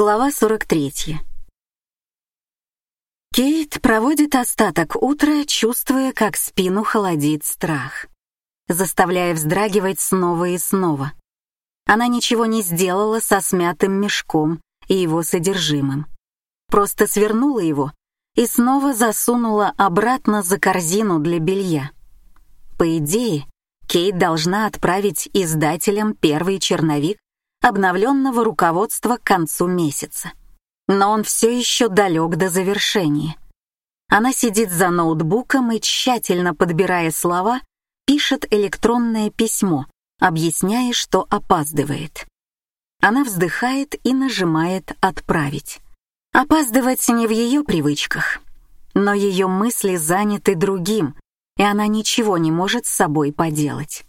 Глава 43. Кейт проводит остаток утра, чувствуя, как спину холодит страх, заставляя вздрагивать снова и снова. Она ничего не сделала со смятым мешком и его содержимым. Просто свернула его и снова засунула обратно за корзину для белья. По идее, Кейт должна отправить издателям первый черновик обновленного руководства к концу месяца. Но он все еще далек до завершения. Она сидит за ноутбуком и, тщательно подбирая слова, пишет электронное письмо, объясняя, что опаздывает. Она вздыхает и нажимает «Отправить». Опаздывать не в ее привычках, но ее мысли заняты другим, и она ничего не может с собой поделать.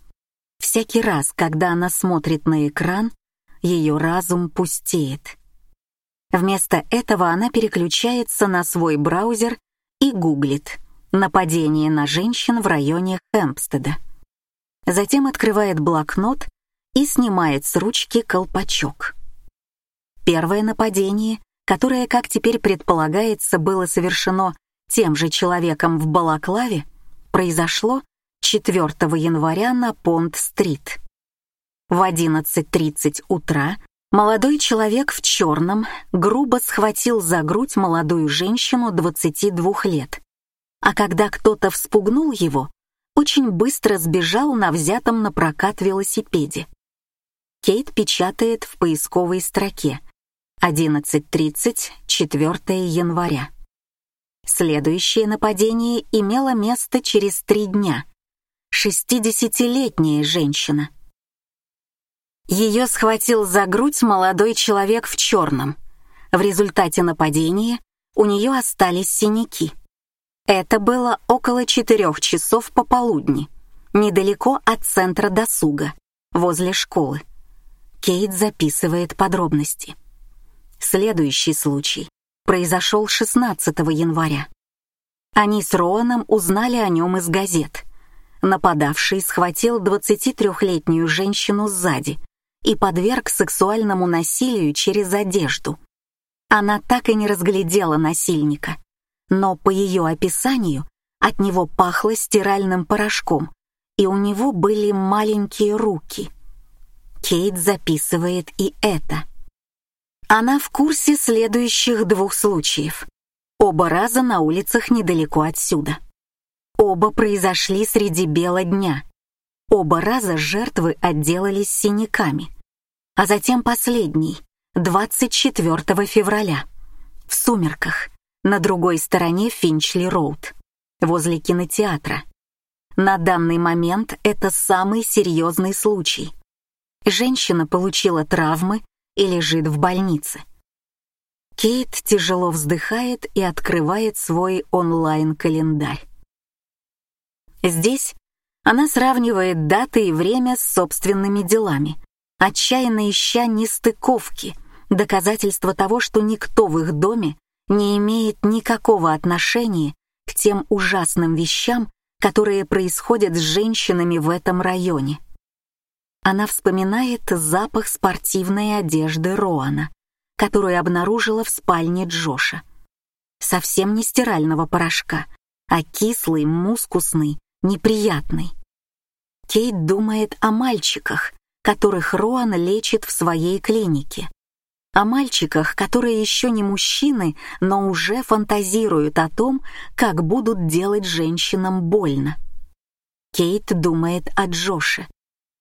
Всякий раз, когда она смотрит на экран, ее разум пустеет. Вместо этого она переключается на свой браузер и гуглит «нападение на женщин в районе Хэмпстеда». Затем открывает блокнот и снимает с ручки колпачок. Первое нападение, которое, как теперь предполагается, было совершено тем же человеком в Балаклаве, произошло 4 января на Понт-стрит. В 11.30 утра молодой человек в черном грубо схватил за грудь молодую женщину 22 лет, а когда кто-то вспугнул его, очень быстро сбежал на взятом на прокат велосипеде. Кейт печатает в поисковой строке 11.30, 4 января. Следующее нападение имело место через три дня. 60-летняя женщина. Ее схватил за грудь молодой человек в черном. В результате нападения у нее остались синяки. Это было около четырех часов пополудни, недалеко от центра досуга, возле школы. Кейт записывает подробности. Следующий случай произошел 16 января. Они с Роаном узнали о нем из газет. Нападавший схватил 23-летнюю женщину сзади и подверг сексуальному насилию через одежду. Она так и не разглядела насильника, но по ее описанию от него пахло стиральным порошком, и у него были маленькие руки. Кейт записывает и это. Она в курсе следующих двух случаев. Оба раза на улицах недалеко отсюда. Оба произошли среди бела дня — Оба раза жертвы отделались синяками. А затем последний, 24 февраля, в сумерках, на другой стороне Финчли-Роуд, возле кинотеатра. На данный момент это самый серьезный случай. Женщина получила травмы и лежит в больнице. Кейт тяжело вздыхает и открывает свой онлайн-календарь. Здесь она сравнивает даты и время с собственными делами, отчаянно ища нестыковки, доказательства того, что никто в их доме не имеет никакого отношения к тем ужасным вещам, которые происходят с женщинами в этом районе. Она вспоминает запах спортивной одежды Роана, которую обнаружила в спальне Джоша. Совсем не стирального порошка, а кислый, мускусный, неприятный. Кейт думает о мальчиках, которых Роан лечит в своей клинике. О мальчиках, которые еще не мужчины, но уже фантазируют о том, как будут делать женщинам больно. Кейт думает о Джоше,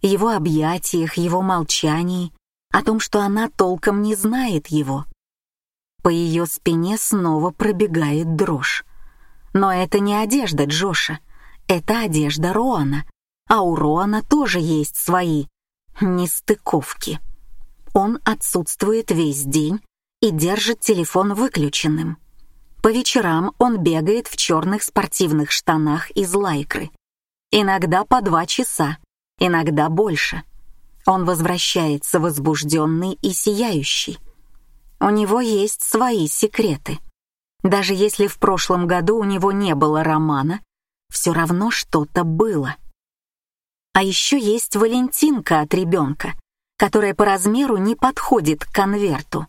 его объятиях, его молчании, о том, что она толком не знает его. По ее спине снова пробегает дрожь. Но это не одежда Джоша. Это одежда Роана, а у Роана тоже есть свои нестыковки. Он отсутствует весь день и держит телефон выключенным. По вечерам он бегает в черных спортивных штанах из лайкры. Иногда по два часа, иногда больше. Он возвращается возбужденный и сияющий. У него есть свои секреты. Даже если в прошлом году у него не было романа, все равно что-то было. А еще есть Валентинка от ребенка, которая по размеру не подходит к конверту.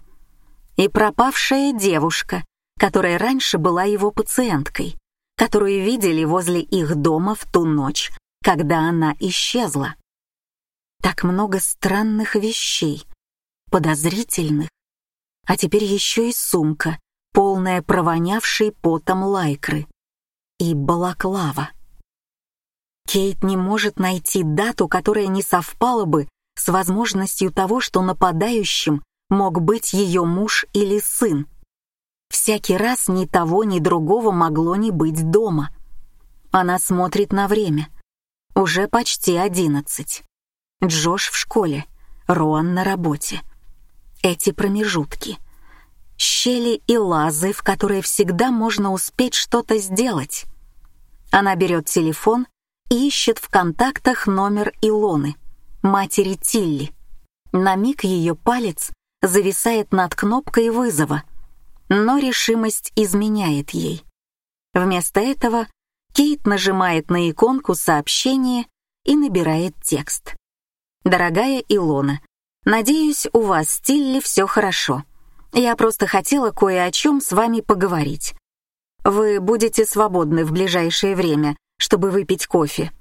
и пропавшая девушка, которая раньше была его пациенткой, которую видели возле их дома в ту ночь, когда она исчезла. Так много странных вещей, подозрительных. А теперь еще и сумка, полная провонявшей потом лайкры. И балаклава. Кейт не может найти дату, которая не совпала бы с возможностью того, что нападающим мог быть ее муж или сын. Всякий раз ни того, ни другого могло не быть дома. Она смотрит на время. Уже почти одиннадцать. Джош в школе, Роан на работе. Эти промежутки. Щели и лазы, в которые всегда можно успеть что-то сделать. Она берет телефон и ищет в контактах номер Илоны, матери Тилли. На миг ее палец зависает над кнопкой вызова, но решимость изменяет ей. Вместо этого Кейт нажимает на иконку сообщения и набирает текст. «Дорогая Илона, надеюсь, у вас с Тилли все хорошо. Я просто хотела кое о чем с вами поговорить. Вы будете свободны в ближайшее время, чтобы выпить кофе.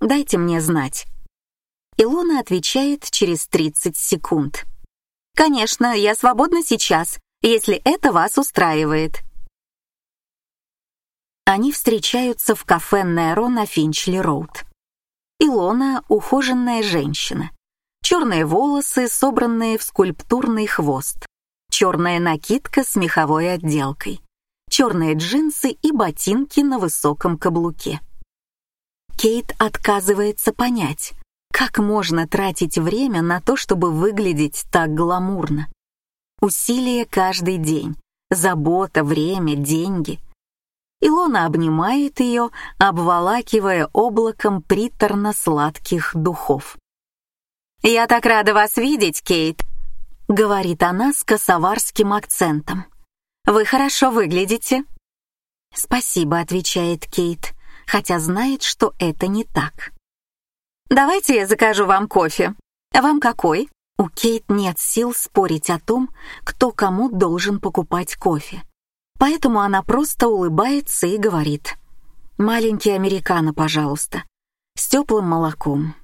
Дайте мне знать». Илона отвечает через 30 секунд. «Конечно, я свободна сейчас, если это вас устраивает». Они встречаются в кафе Неро на Финчли-Роуд. Илона — ухоженная женщина. Черные волосы, собранные в скульптурный хвост. Черная накидка с меховой отделкой. Черные джинсы и ботинки на высоком каблуке. Кейт отказывается понять, как можно тратить время на то, чтобы выглядеть так гламурно. Усилия каждый день, забота, время, деньги — Илона обнимает ее, обволакивая облаком приторно-сладких духов. «Я так рада вас видеть, Кейт», — говорит она с косоварским акцентом. «Вы хорошо выглядите». «Спасибо», — отвечает Кейт, хотя знает, что это не так. «Давайте я закажу вам кофе. Вам какой?» У Кейт нет сил спорить о том, кто кому должен покупать кофе. Поэтому она просто улыбается и говорит «Маленький американо, пожалуйста, с теплым молоком».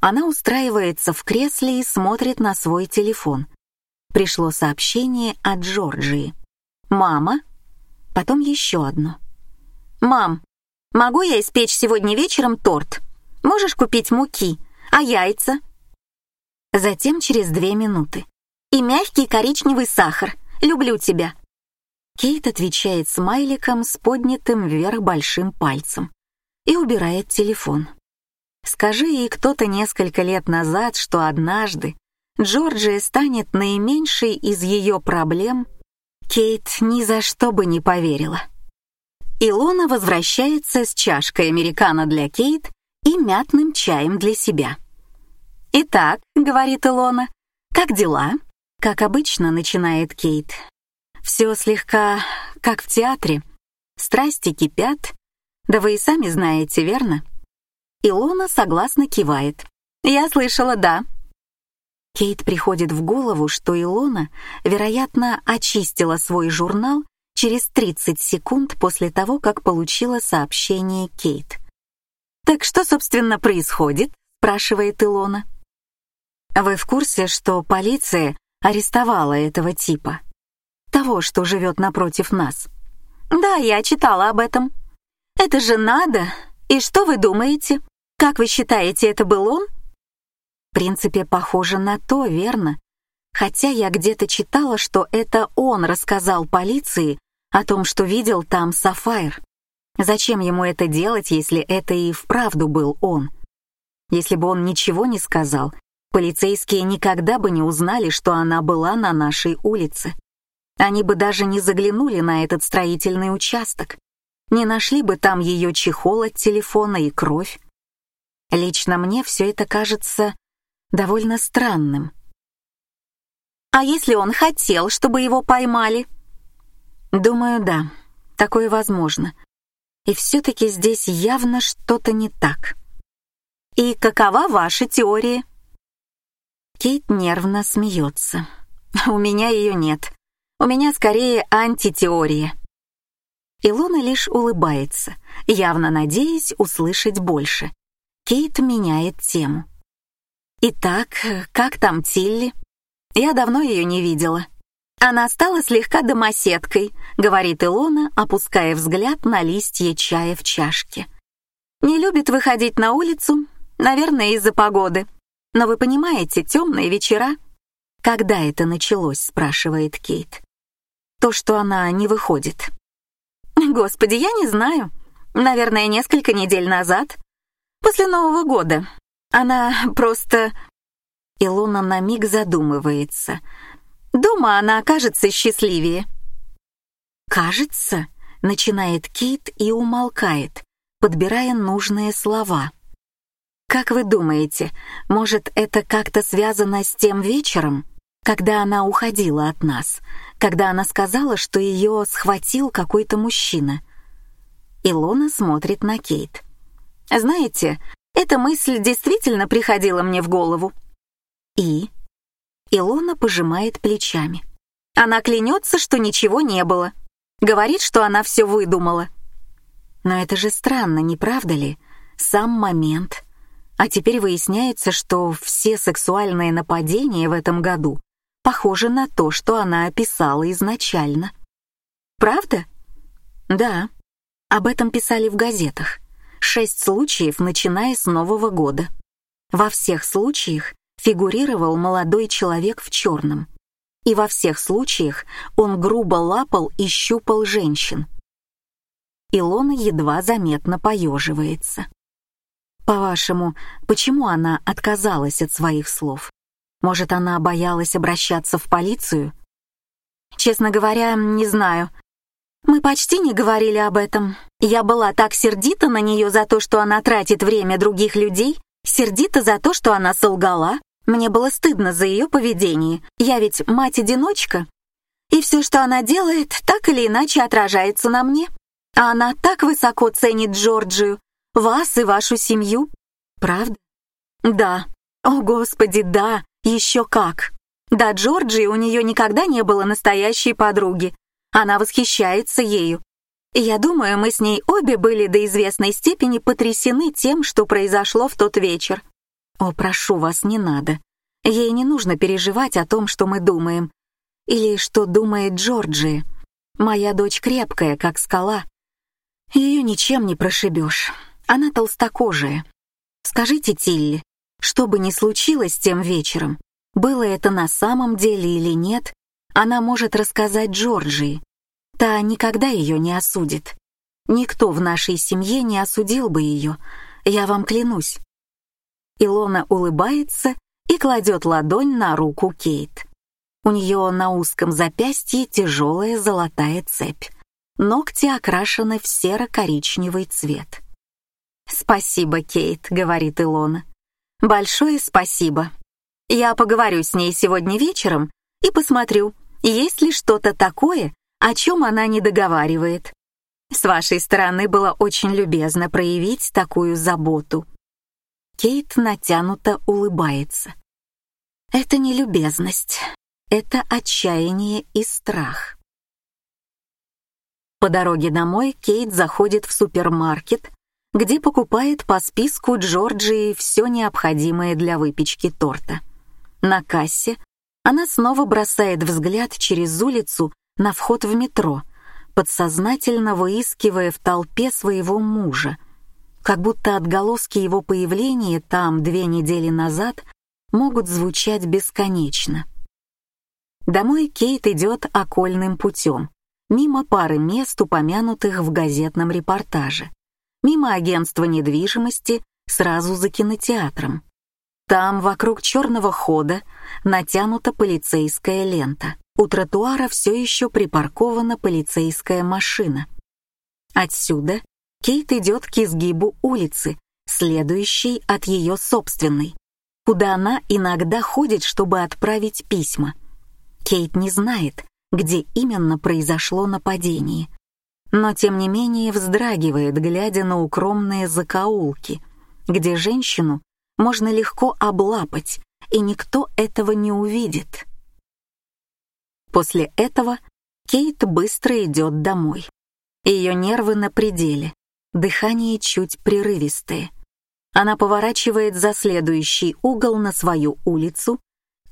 Она устраивается в кресле и смотрит на свой телефон. Пришло сообщение от Джорджии. «Мама?» Потом еще одно. «Мам, могу я испечь сегодня вечером торт? Можешь купить муки? А яйца?» Затем через две минуты. «И мягкий коричневый сахар. Люблю тебя. Кейт отвечает смайликом с поднятым вверх большим пальцем и убирает телефон. Скажи ей кто-то несколько лет назад, что однажды Джорджия станет наименьшей из ее проблем, Кейт ни за что бы не поверила. Илона возвращается с чашкой американо для Кейт и мятным чаем для себя. «Итак», — говорит Илона, — «как дела?» Как обычно, начинает Кейт, все слегка как в театре. Страсти кипят. Да вы и сами знаете, верно? Илона согласно кивает. Я слышала, да. Кейт приходит в голову, что Илона, вероятно, очистила свой журнал через 30 секунд после того, как получила сообщение Кейт. «Так что, собственно, происходит?» — спрашивает Илона. «Вы в курсе, что полиция арестовала этого типа?» того, что живет напротив нас. Да, я читала об этом. Это же надо. И что вы думаете? Как вы считаете, это был он? В принципе, похоже на то, верно? Хотя я где-то читала, что это он рассказал полиции о том, что видел там Сафайр. Зачем ему это делать, если это и вправду был он? Если бы он ничего не сказал, полицейские никогда бы не узнали, что она была на нашей улице. Они бы даже не заглянули на этот строительный участок, не нашли бы там ее чехол от телефона и кровь. Лично мне все это кажется довольно странным. А если он хотел, чтобы его поймали? Думаю, да, такое возможно. И все-таки здесь явно что-то не так. И какова ваша теория? Кейт нервно смеется. У меня ее нет. У меня скорее антитеория. Илона лишь улыбается, явно надеясь услышать больше. Кейт меняет тему. «Итак, как там Тилли?» «Я давно ее не видела». «Она стала слегка домоседкой», — говорит Илона, опуская взгляд на листья чая в чашке. «Не любит выходить на улицу, наверное, из-за погоды. Но вы понимаете, темные вечера...» «Когда это началось?» — спрашивает Кейт. «То, что она не выходит». «Господи, я не знаю. Наверное, несколько недель назад. После Нового года. Она просто...» Илона на миг задумывается. «Дома она окажется счастливее». «Кажется?» — начинает Кейт и умолкает, подбирая нужные слова. «Как вы думаете, может, это как-то связано с тем вечером, когда она уходила от нас, когда она сказала, что ее схватил какой-то мужчина?» Илона смотрит на Кейт. «Знаете, эта мысль действительно приходила мне в голову. И? Илона пожимает плечами. Она клянется, что ничего не было. Говорит, что она все выдумала. Но это же странно, не правда ли? Сам момент. А теперь выясняется, что все сексуальные нападения в этом году похожи на то, что она описала изначально. Правда? Да. Об этом писали в газетах шесть случаев, начиная с Нового года. Во всех случаях фигурировал молодой человек в черном. И во всех случаях он грубо лапал и щупал женщин. Илона едва заметно поеживается. По-вашему, почему она отказалась от своих слов? Может, она боялась обращаться в полицию? Честно говоря, не знаю. Мы почти не говорили об этом. Я была так сердита на нее за то, что она тратит время других людей, сердита за то, что она солгала. Мне было стыдно за ее поведение. Я ведь мать-одиночка. И все, что она делает, так или иначе отражается на мне. А она так высоко ценит Джорджию, вас и вашу семью. Правда? Да. О, Господи, да, еще как. Да, Джорджии у нее никогда не было настоящей подруги. Она восхищается ею. Я думаю, мы с ней обе были до известной степени потрясены тем, что произошло в тот вечер. О, прошу вас, не надо. Ей не нужно переживать о том, что мы думаем. Или что думает Джорджи. Моя дочь крепкая, как скала. Ее ничем не прошибешь. Она толстокожая. Скажите, Тилли, что бы ни случилось тем вечером, было это на самом деле или нет, она может рассказать Джорджии. Та никогда ее не осудит. Никто в нашей семье не осудил бы ее, я вам клянусь. Илона улыбается и кладет ладонь на руку Кейт. У нее на узком запястье тяжелая золотая цепь. Ногти окрашены в серо-коричневый цвет. «Спасибо, Кейт», — говорит Илона. «Большое спасибо. Я поговорю с ней сегодня вечером и посмотрю, есть ли что-то такое, о чем она не договаривает. С вашей стороны было очень любезно проявить такую заботу. Кейт натянуто улыбается. Это не любезность, это отчаяние и страх. По дороге домой Кейт заходит в супермаркет, где покупает по списку Джорджии все необходимое для выпечки торта. На кассе она снова бросает взгляд через улицу на вход в метро, подсознательно выискивая в толпе своего мужа, как будто отголоски его появления там две недели назад могут звучать бесконечно. Домой Кейт идет окольным путем, мимо пары мест, упомянутых в газетном репортаже, мимо агентства недвижимости, сразу за кинотеатром. Там, вокруг черного хода, натянута полицейская лента. У тротуара все еще припаркована полицейская машина. Отсюда Кейт идет к изгибу улицы, следующей от ее собственной, куда она иногда ходит, чтобы отправить письма. Кейт не знает, где именно произошло нападение, но тем не менее вздрагивает, глядя на укромные закоулки, где женщину можно легко облапать, и никто этого не увидит. После этого Кейт быстро идет домой. Ее нервы на пределе, дыхание чуть прерывистое. Она поворачивает за следующий угол на свою улицу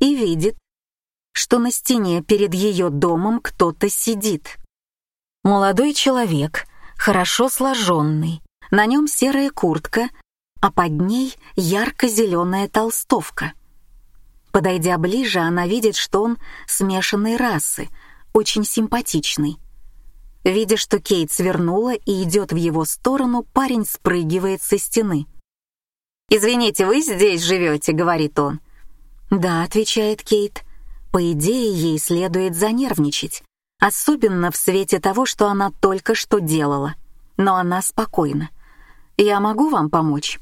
и видит, что на стене перед ее домом кто-то сидит. Молодой человек, хорошо сложенный, на нем серая куртка, а под ней ярко-зеленая толстовка. Подойдя ближе, она видит, что он смешанной расы, очень симпатичный. Видя, что Кейт свернула и идет в его сторону, парень спрыгивает со стены. «Извините, вы здесь живете?» — говорит он. «Да», — отвечает Кейт. По идее, ей следует занервничать, особенно в свете того, что она только что делала. Но она спокойна. «Я могу вам помочь?»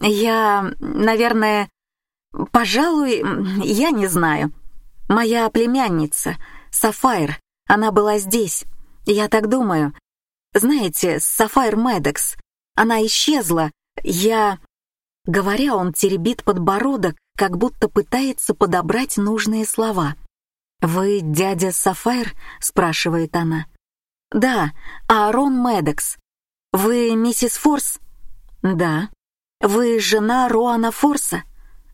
«Я, наверное, пожалуй, я не знаю. Моя племянница, Сафайр, она была здесь. Я так думаю. Знаете, Сафайр Медекс. Она исчезла. Я...» Говоря, он теребит подбородок, как будто пытается подобрать нужные слова. «Вы дядя Сафайр?» — спрашивает она. «Да, Аарон Медекс. Вы миссис Форс?» «Да». «Вы жена Роана Форса?»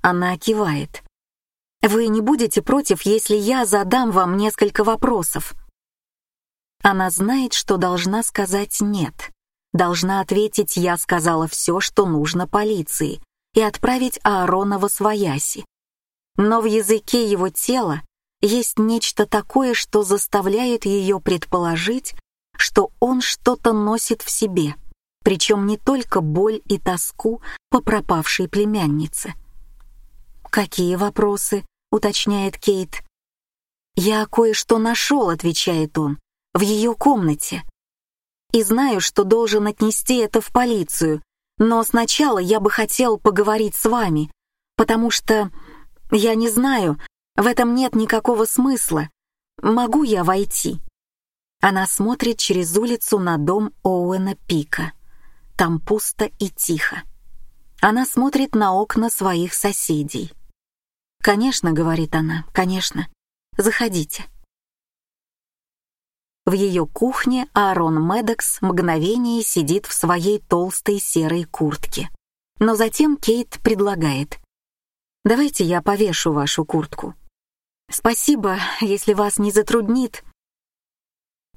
Она кивает. «Вы не будете против, если я задам вам несколько вопросов?» Она знает, что должна сказать «нет». Должна ответить «я сказала все, что нужно полиции» и отправить Аарона во свояси. Но в языке его тела есть нечто такое, что заставляет ее предположить, что он что-то носит в себе, причем не только боль и тоску по пропавшей племяннице. «Какие вопросы?» — уточняет Кейт. «Я кое-что нашел», — отвечает он, — «в ее комнате. И знаю, что должен отнести это в полицию, но сначала я бы хотел поговорить с вами, потому что, я не знаю, в этом нет никакого смысла. Могу я войти?» Она смотрит через улицу на дом Оуэна Пика. Там пусто и тихо. Она смотрит на окна своих соседей. «Конечно», — говорит она, — «конечно. Заходите». В ее кухне Аарон Медекс мгновение сидит в своей толстой серой куртке. Но затем Кейт предлагает. «Давайте я повешу вашу куртку». «Спасибо, если вас не затруднит».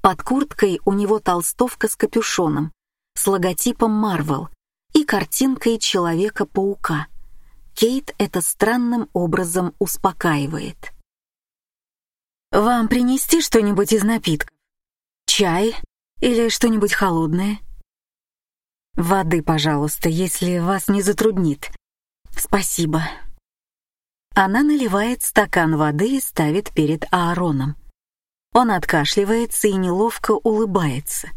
Под курткой у него толстовка с капюшоном, с логотипом Марвел и картинкой Человека-паука. Кейт это странным образом успокаивает. «Вам принести что-нибудь из напитков?» Чай или что-нибудь холодное? Воды, пожалуйста, если вас не затруднит. Спасибо. Она наливает стакан воды и ставит перед Аароном. Он откашливается и неловко улыбается.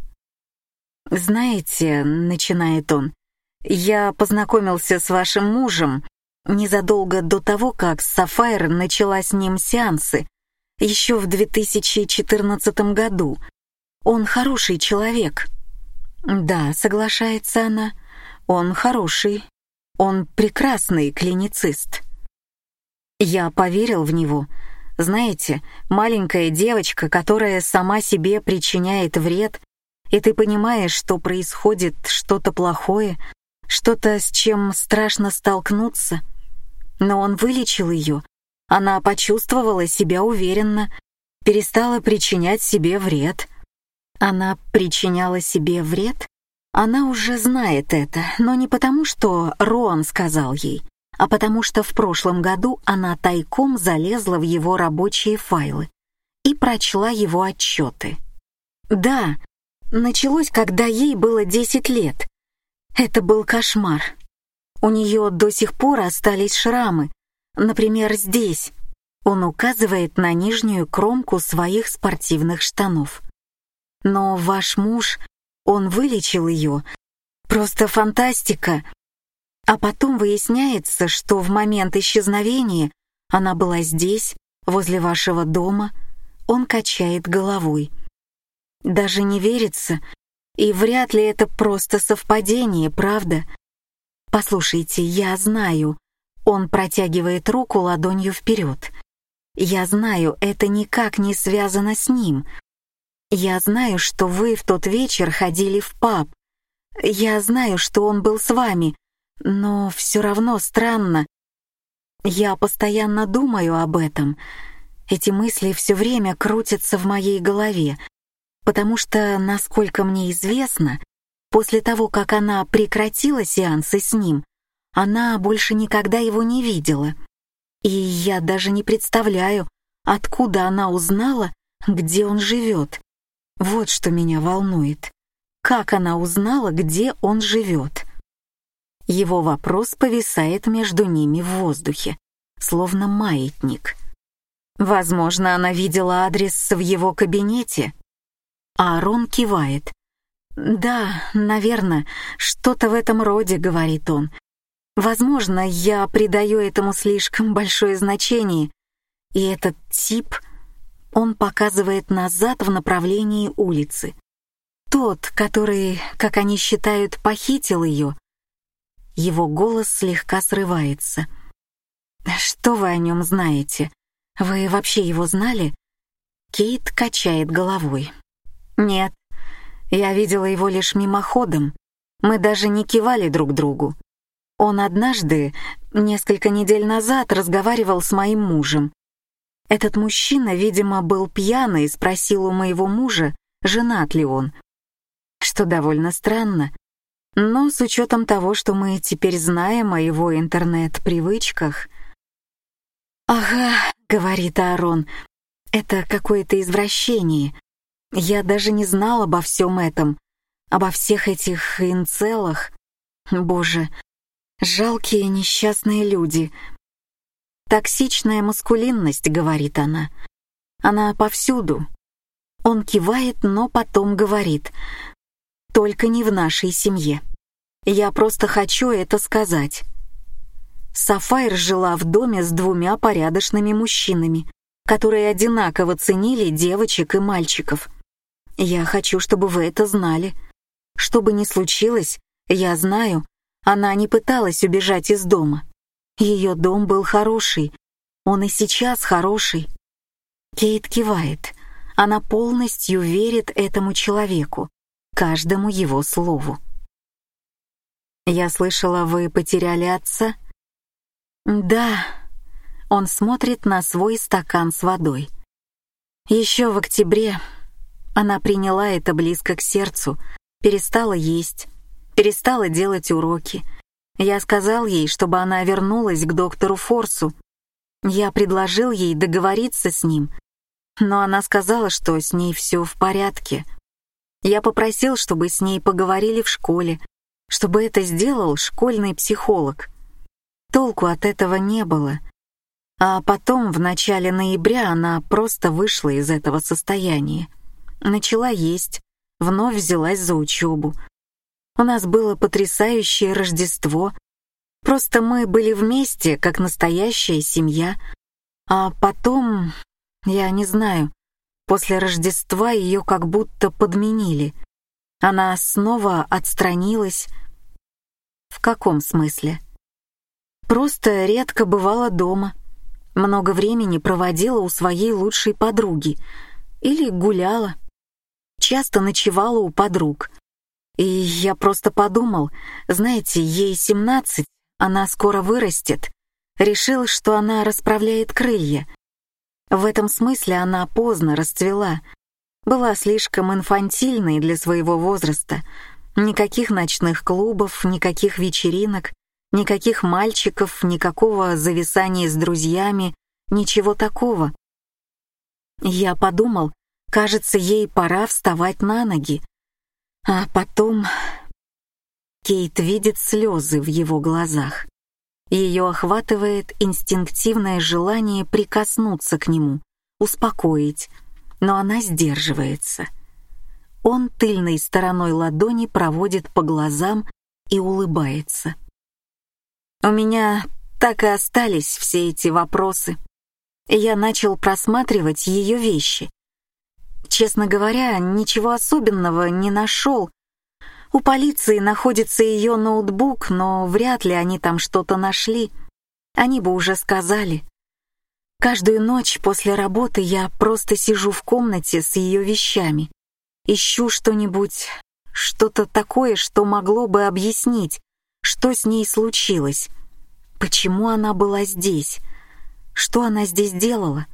«Знаете», — начинает он, — «я познакомился с вашим мужем незадолго до того, как Сафайр начала с ним сеансы, еще в 2014 году, он хороший человек». «Да», — соглашается она, — «он хороший. Он прекрасный клиницист». Я поверил в него. Знаете, маленькая девочка, которая сама себе причиняет вред, и ты понимаешь, что происходит что-то плохое, что-то, с чем страшно столкнуться. Но он вылечил ее. Она почувствовала себя уверенно, перестала причинять себе вред — она причиняла себе вред? Она уже знает это, но не потому, что Роан сказал ей, а потому что в прошлом году она тайком залезла в его рабочие файлы и прочла его отчеты. Да, началось, когда ей было 10 лет. Это был кошмар. У нее до сих пор остались шрамы, например, здесь. Он указывает на нижнюю кромку своих спортивных штанов. Но ваш муж, он вылечил ее. Просто фантастика. А потом выясняется, что в момент исчезновения она была здесь, возле вашего дома. Он качает головой. Даже не верится, и вряд ли это просто совпадение, правда? Послушайте, я знаю. Он протягивает руку ладонью вперед. Я знаю, это никак не связано с ним. Я знаю, что вы в тот вечер ходили в паб. Я знаю, что он был с вами, но все равно странно. Я постоянно думаю об этом. Эти мысли все время крутятся в моей голове, потому что, насколько мне известно, после того, как она прекратила сеансы с ним, она больше никогда его не видела. И я даже не представляю, откуда она узнала, где он живет. Вот что меня волнует. Как она узнала, где он живет? Его вопрос повисает между ними в воздухе, словно маятник. Возможно, она видела адрес в его кабинете. Аарон кивает. «Да, наверное, что-то в этом роде», — говорит он. «Возможно, я придаю этому слишком большое значение, и этот тип, он показывает назад в направлении улицы. Тот, который, как они считают, похитил ее, его голос слегка срывается. «Что вы о нем знаете? Вы вообще его знали?» Кейт качает головой. «Нет, я видела его лишь мимоходом. Мы даже не кивали друг другу. Он однажды, несколько недель назад, разговаривал с моим мужем. Этот мужчина, видимо, был пьяный и спросил у моего мужа, женат ли он. Что довольно странно, но с учетом того, что мы теперь знаем о его интернет-привычках... «Ага», — говорит Аарон, — «это какое-то извращение. Я даже не знал обо всем этом, обо всех этих инцелах. Боже, жалкие несчастные люди». «Токсичная маскулинность», — говорит она. «Она повсюду». Он кивает, но потом говорит — только не в нашей семье. Я просто хочу это сказать. Сафайр жила в доме с двумя порядочными мужчинами, которые одинаково ценили девочек и мальчиков. Я хочу, чтобы вы это знали. Что бы ни случилось, я знаю, она не пыталась убежать из дома. Ее дом был хороший, он и сейчас хороший. Кейт кивает. Она полностью верит этому человеку каждому его слову. «Я слышала, вы потеряли отца?» «Да». Он смотрит на свой стакан с водой. Еще в октябре она приняла это близко к сердцу, перестала есть, перестала делать уроки. Я сказал ей, чтобы она вернулась к доктору Форсу. Я предложил ей договориться с ним, но она сказала, что с ней все в порядке — я попросил, чтобы с ней поговорили в школе, чтобы это сделал школьный психолог. Толку от этого не было. А потом, в начале ноября, она просто вышла из этого состояния. Начала есть, вновь взялась за учебу. У нас было потрясающее Рождество. Просто мы были вместе, как настоящая семья. А потом, я не знаю, После Рождества ее как будто подменили. Она снова отстранилась. В каком смысле? Просто редко бывала дома. Много времени проводила у своей лучшей подруги. Или гуляла. Часто ночевала у подруг. И я просто подумал, знаете, ей 17, она скоро вырастет. Решил, что она расправляет крылья. В этом смысле она поздно расцвела. Была слишком инфантильной для своего возраста. Никаких ночных клубов, никаких вечеринок, никаких мальчиков, никакого зависания с друзьями, ничего такого. Я подумал, кажется, ей пора вставать на ноги. А потом... Кейт видит слезы в его глазах. Ее охватывает инстинктивное желание прикоснуться к нему, успокоить, но она сдерживается. Он тыльной стороной ладони проводит по глазам и улыбается. У меня так и остались все эти вопросы. Я начал просматривать ее вещи. Честно говоря, ничего особенного не нашел, у полиции находится ее ноутбук, но вряд ли они там что-то нашли. Они бы уже сказали. Каждую ночь после работы я просто сижу в комнате с ее вещами, Ищу что-нибудь, что-то такое, что могло бы объяснить, что с ней случилось, почему она была здесь, что она здесь делала.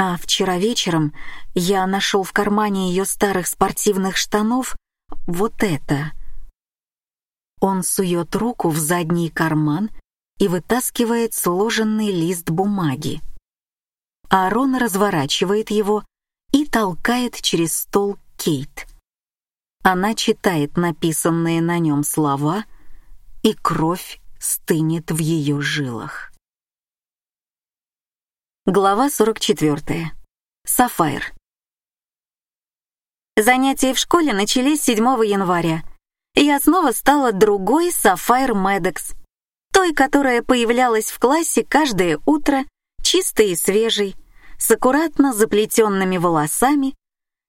А вчера вечером я нашел в кармане ее старых спортивных штанов вот это. Он сует руку в задний карман и вытаскивает сложенный лист бумаги. Аарон разворачивает его и толкает через стол Кейт. Она читает написанные на нем слова, и кровь стынет в ее жилах. Глава 44. Сафайр. Занятия в школе начались 7 января. Я снова стала другой Сафайр Медекс, той, которая появлялась в классе каждое утро, чистой и свежей, с аккуратно заплетенными волосами,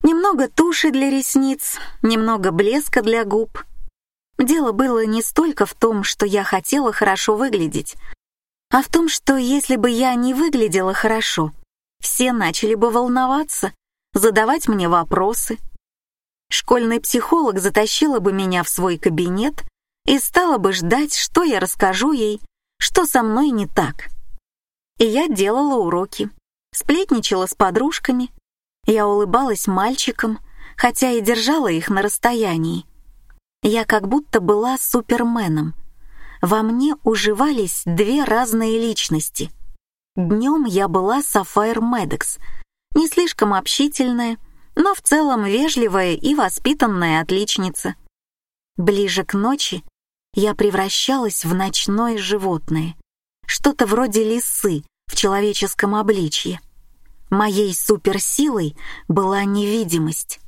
немного туши для ресниц, немного блеска для губ. Дело было не столько в том, что я хотела хорошо выглядеть, а в том, что если бы я не выглядела хорошо, все начали бы волноваться, задавать мне вопросы. Школьный психолог затащила бы меня в свой кабинет и стала бы ждать, что я расскажу ей, что со мной не так. И я делала уроки, сплетничала с подружками, я улыбалась мальчикам, хотя и держала их на расстоянии. Я как будто была суперменом — во мне уживались две разные личности. Днем я была Сафайр Медекс, не слишком общительная, но в целом вежливая и воспитанная отличница. Ближе к ночи я превращалась в ночное животное, что-то вроде лисы в человеческом обличье. Моей суперсилой была невидимость.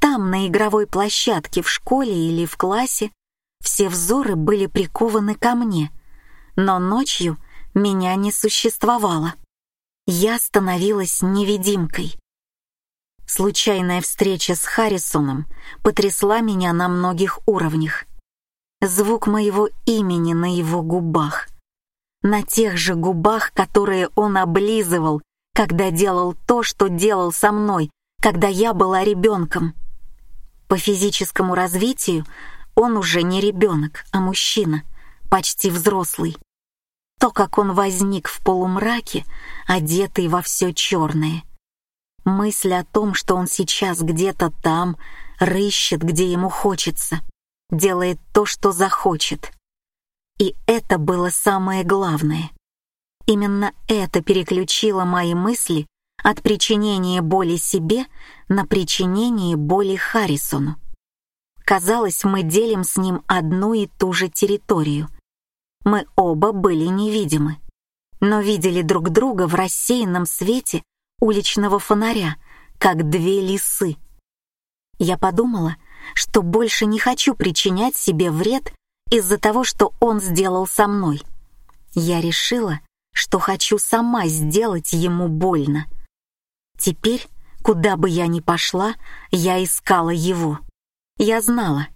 Там, на игровой площадке в школе или в классе, все взоры были прикованы ко мне, но ночью меня не существовало. Я становилась невидимкой. Случайная встреча с Харрисоном потрясла меня на многих уровнях. Звук моего имени на его губах. На тех же губах, которые он облизывал, когда делал то, что делал со мной, когда я была ребенком. По физическому развитию он уже не ребенок, а мужчина, почти взрослый. То, как он возник в полумраке, одетый во все черное. Мысль о том, что он сейчас где-то там, рыщет, где ему хочется, делает то, что захочет. И это было самое главное. Именно это переключило мои мысли от причинения боли себе на причинение боли Харрисону. Казалось, мы делим с ним одну и ту же территорию. Мы оба были невидимы, но видели друг друга в рассеянном свете уличного фонаря, как две лисы. Я подумала, что больше не хочу причинять себе вред из-за того, что он сделал со мной. Я решила, что хочу сама сделать ему больно. Теперь, куда бы я ни пошла, я искала его. Я знала,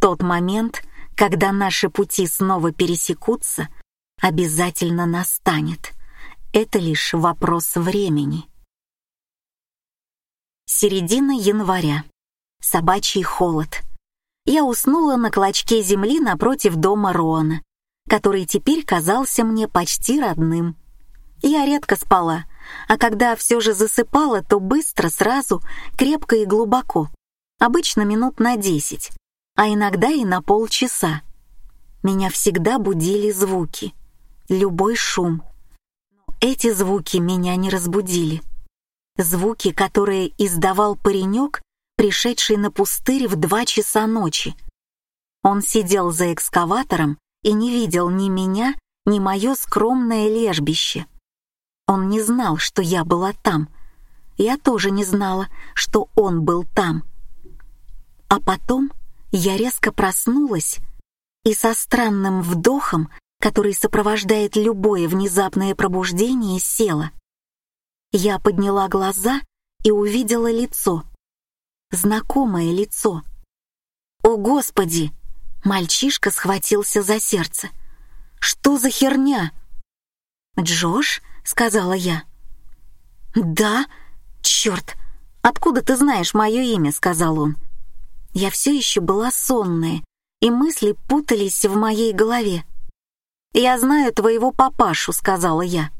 тот момент, когда наши пути снова пересекутся, обязательно настанет. Это лишь вопрос времени. Середина января. Собачий холод. Я уснула на клочке земли напротив дома Роана, который теперь казался мне почти родным. Я редко спала, а когда все же засыпала, то быстро, сразу, крепко и глубоко, обычно минут на десять, а иногда и на полчаса. Меня всегда будили звуки, любой шум. Но эти звуки меня не разбудили. Звуки, которые издавал паренек, пришедший на пустырь в два часа ночи. Он сидел за экскаватором и не видел ни меня, ни мое скромное лежбище. Он не знал, что я была там. Я тоже не знала, что он был там. А потом я резко проснулась и со странным вдохом, который сопровождает любое внезапное пробуждение, села. Я подняла глаза и увидела лицо. Знакомое лицо. «О, Господи!» Мальчишка схватился за сердце. «Что за херня?» «Джош?» — сказала я. «Да? Черт! «Откуда ты знаешь мое имя?» — сказал он. Я все еще была сонная, и мысли путались в моей голове. «Я знаю твоего папашу», — сказала я.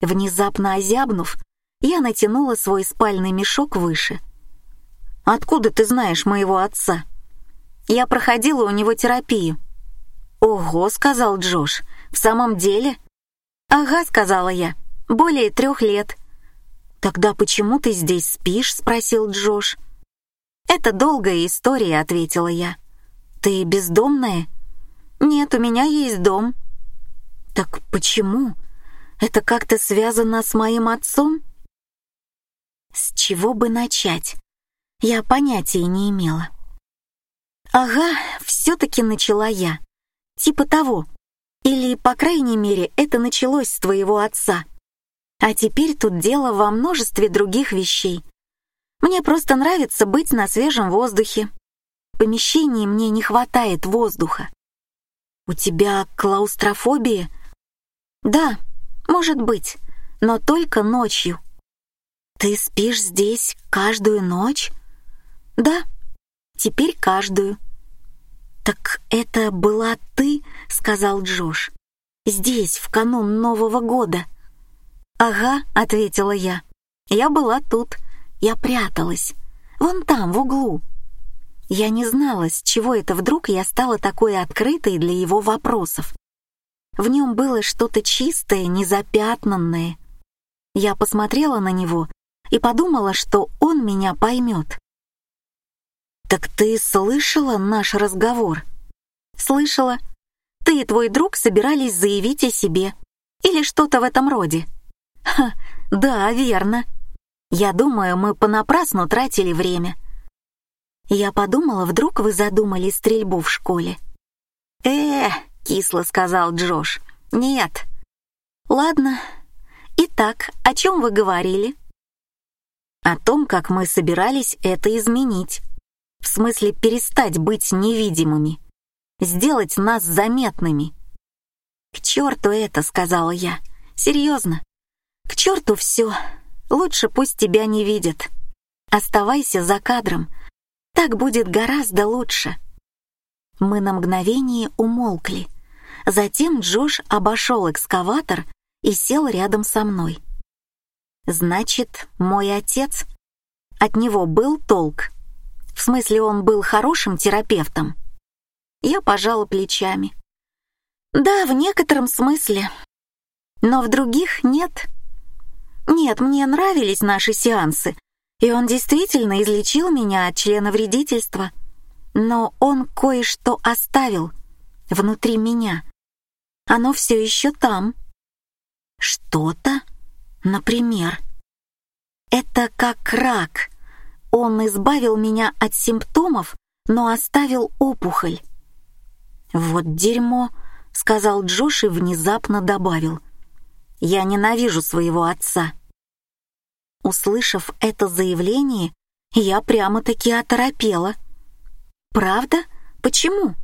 Внезапно озябнув, я натянула свой спальный мешок выше. «Откуда ты знаешь моего отца?» «Я проходила у него терапию». «Ого», — сказал Джош, — «в самом деле?» «Ага», — сказала я, — «более трех лет». «Тогда почему ты здесь спишь?» — спросил Джош. «Это долгая история», — ответила я. «Ты бездомная?» «Нет, у меня есть дом». «Так почему? Это как-то связано с моим отцом?» С чего бы начать? Я понятия не имела. «Ага, все-таки начала я. Типа того. Или, по крайней мере, это началось с твоего отца». А теперь тут дело во множестве других вещей. Мне просто нравится быть на свежем воздухе. В помещении мне не хватает воздуха. У тебя клаустрофобия? Да, может быть, но только ночью. Ты спишь здесь каждую ночь? Да, теперь каждую. Так это была ты, сказал Джош. Здесь в канун Нового года. «Ага», — ответила я. «Я была тут. Я пряталась. Вон там, в углу». Я не знала, с чего это вдруг я стала такой открытой для его вопросов. В нем было что-то чистое, незапятнанное. Я посмотрела на него и подумала, что он меня поймет. «Так ты слышала наш разговор?» «Слышала. Ты и твой друг собирались заявить о себе. Или что-то в этом роде». Ха, да, верно. Я думаю, мы понапрасну тратили время. Я подумала, вдруг вы задумали стрельбу в школе. Э, кисло сказал Джош. Нет. Ладно. Итак, о чем вы говорили? О том, как мы собирались это изменить. В смысле перестать быть невидимыми. Сделать нас заметными. «К черту это», — сказала я. «Серьезно, к черту все. Лучше пусть тебя не видят. Оставайся за кадром. Так будет гораздо лучше. Мы на мгновение умолкли. Затем Джош обошел экскаватор и сел рядом со мной. Значит, мой отец? От него был толк. В смысле, он был хорошим терапевтом. Я пожала плечами. Да, в некотором смысле. Но в других нет. Нет, мне нравились наши сеансы, и он действительно излечил меня от члена вредительства. Но он кое-что оставил внутри меня. Оно все еще там. Что-то, например. Это как рак. Он избавил меня от симптомов, но оставил опухоль. Вот дерьмо, сказал Джош и внезапно добавил. Я ненавижу своего отца. Услышав это заявление, я прямо-таки оторопела. Правда? Почему?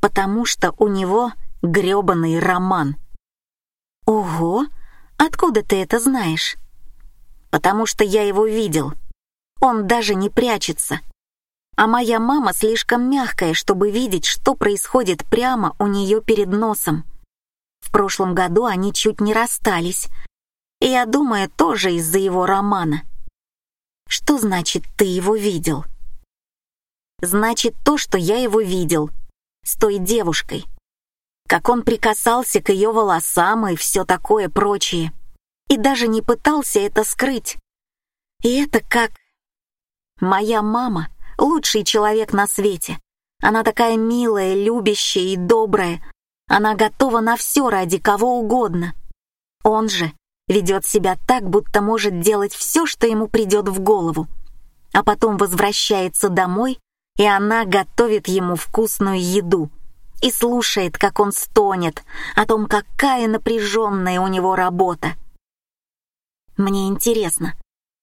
Потому что у него грёбаный роман. Ого, откуда ты это знаешь? Потому что я его видел. Он даже не прячется. А моя мама слишком мягкая, чтобы видеть, что происходит прямо у нее перед носом. В прошлом году они чуть не расстались. И я думаю, тоже из-за его романа. Что значит «ты его видел»? Значит то, что я его видел. С той девушкой. Как он прикасался к ее волосам и все такое прочее. И даже не пытался это скрыть. И это как... Моя мама — лучший человек на свете. Она такая милая, любящая и добрая, она готова на все ради кого угодно. Он же ведет себя так, будто может делать все, что ему придет в голову. А потом возвращается домой, и она готовит ему вкусную еду и слушает, как он стонет о том, какая напряженная у него работа. Мне интересно,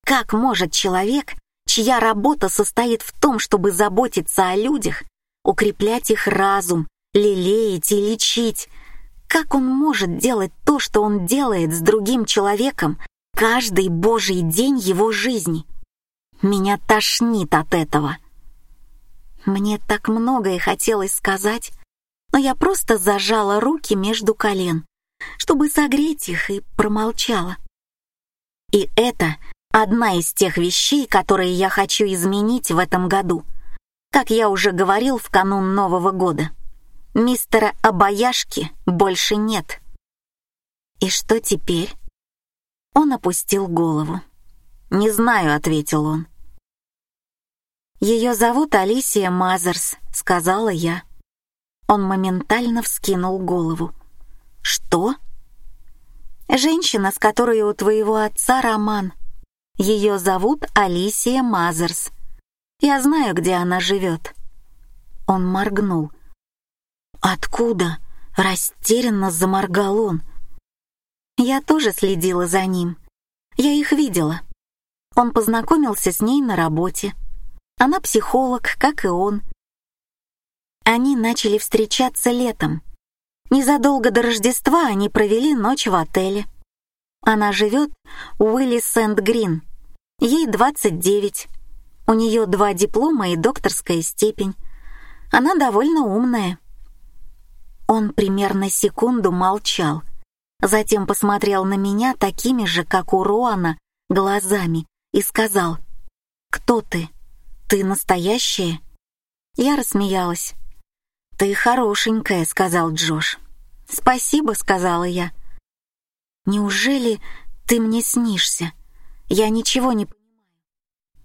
как может человек, чья работа состоит в том, чтобы заботиться о людях, укреплять их разум, лелеять и лечить. Как он может делать то, что он делает с другим человеком, каждый божий день его жизни. Меня тошнит от этого. Мне так многое хотелось сказать, но я просто зажала руки между колен, чтобы согреть их, и промолчала. И это одна из тех вещей, которые я хочу изменить в этом году. Как я уже говорил в канун Нового года. Мистера Обаяшки больше нет. И что теперь? Он опустил голову. «Не знаю», — ответил он. «Ее зовут Алисия Мазерс», — сказала я. Он моментально вскинул голову. «Что?» «Женщина, с которой у твоего отца роман. Ее зовут Алисия Мазерс. Я знаю, где она живет». Он моргнул. «Откуда?» — растерянно заморгал он. Я тоже следила за ним. Я их видела. Он познакомился с ней на работе. Она психолог, как и он. Они начали встречаться летом. Незадолго до Рождества они провели ночь в отеле. Она живет у Уилли Сент-Грин. Ей 29. У нее два диплома и докторская степень. Она довольно умная. Он примерно секунду молчал, затем посмотрел на меня такими же, как у Роана, глазами и сказал «Кто ты? Ты настоящая?» Я рассмеялась. «Ты хорошенькая», — сказал Джош. «Спасибо», — сказала я. «Неужели ты мне снишься? Я ничего не.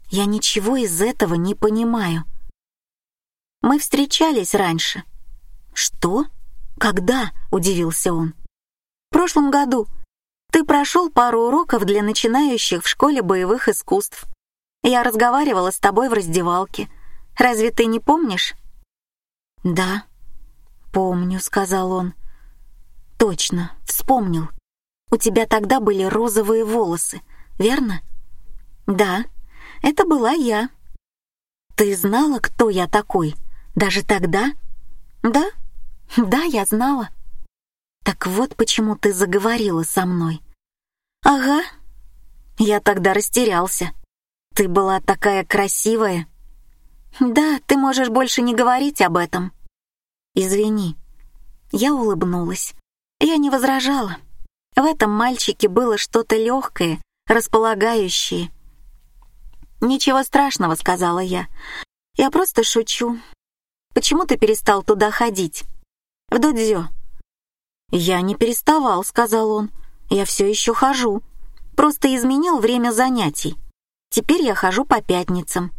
Я ничего из этого не понимаю». Мы встречались раньше. «Что?» «Когда?» — удивился он. «В прошлом году. Ты прошел пару уроков для начинающих в школе боевых искусств. Я разговаривала с тобой в раздевалке. Разве ты не помнишь?» «Да, помню», — сказал он. «Точно, вспомнил. У тебя тогда были розовые волосы, верно?» «Да, это была я». «Ты знала, кто я такой? Даже тогда?» «Да, да, я знала. Так вот почему ты заговорила со мной. Ага. Я тогда растерялся. Ты была такая красивая. Да, ты можешь больше не говорить об этом. Извини. Я улыбнулась. Я не возражала. В этом мальчике было что-то легкое, располагающее. «Ничего страшного», — сказала я. «Я просто шучу. Почему ты перестал туда ходить?» В додзё». «Я не переставал», — сказал он. «Я все еще хожу. Просто изменил время занятий. Теперь я хожу по пятницам».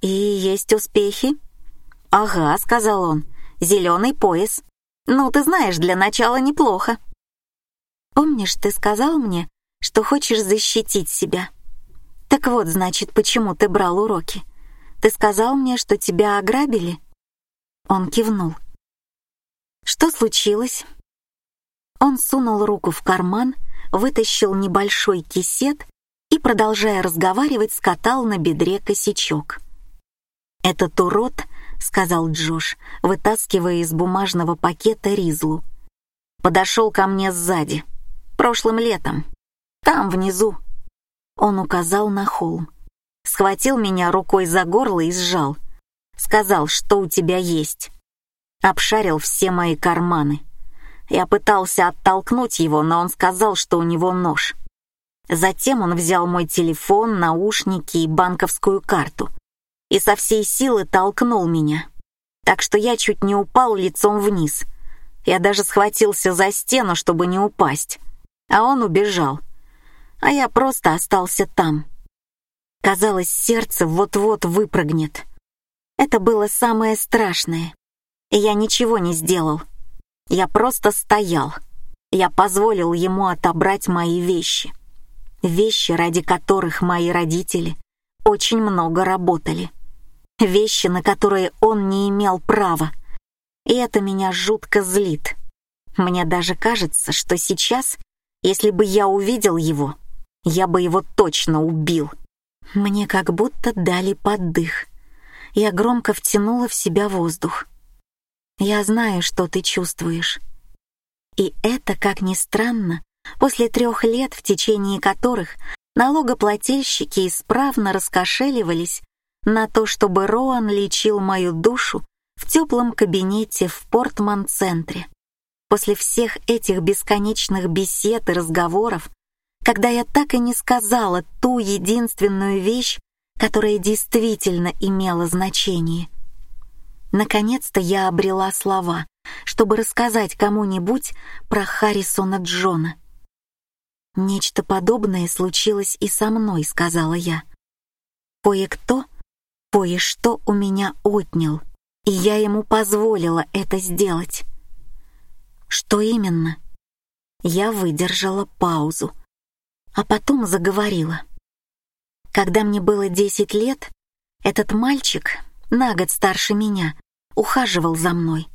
«И есть успехи?» «Ага», — сказал он. «Зеленый пояс. Ну, ты знаешь, для начала неплохо». «Помнишь, ты сказал мне, что хочешь защитить себя?» «Так вот, значит, почему ты брал уроки? Ты сказал мне, что тебя ограбили?» Он кивнул. Что случилось? Он сунул руку в карман, вытащил небольшой кисет и, продолжая разговаривать, скатал на бедре косячок. «Этот урод», — сказал Джош, вытаскивая из бумажного пакета ризлу, подошел ко мне сзади, прошлым летом, там, внизу. Он указал на холм, схватил меня рукой за горло и сжал, сказал, что у тебя есть обшарил все мои карманы. Я пытался оттолкнуть его, но он сказал, что у него нож. Затем он взял мой телефон, наушники и банковскую карту и со всей силы толкнул меня, так что я чуть не упал лицом вниз. Я даже схватился за стену, чтобы не упасть, а он убежал, а я просто остался там. Казалось, сердце вот-вот выпрыгнет. Это было самое страшное я ничего не сделал. Я просто стоял. Я позволил ему отобрать мои вещи. Вещи, ради которых мои родители очень много работали. Вещи, на которые он не имел права. И это меня жутко злит. Мне даже кажется, что сейчас, если бы я увидел его, я бы его точно убил. Мне как будто дали поддых. Я громко втянула в себя воздух. Я знаю, что ты чувствуешь. И это, как ни странно, после трех лет, в течение которых налогоплательщики исправно раскошеливались на то, чтобы Роан лечил мою душу в теплом кабинете в Портман-центре. После всех этих бесконечных бесед и разговоров, когда я так и не сказала ту единственную вещь, которая действительно имела значение. Наконец-то я обрела слова, чтобы рассказать кому-нибудь про Харрисона Джона. «Нечто подобное случилось и со мной», — сказала я. «Кое-кто кое-что у меня отнял, и я ему позволила это сделать». «Что именно?» Я выдержала паузу, а потом заговорила. Когда мне было десять лет, этот мальчик, на год старше меня, ухаживал за мной.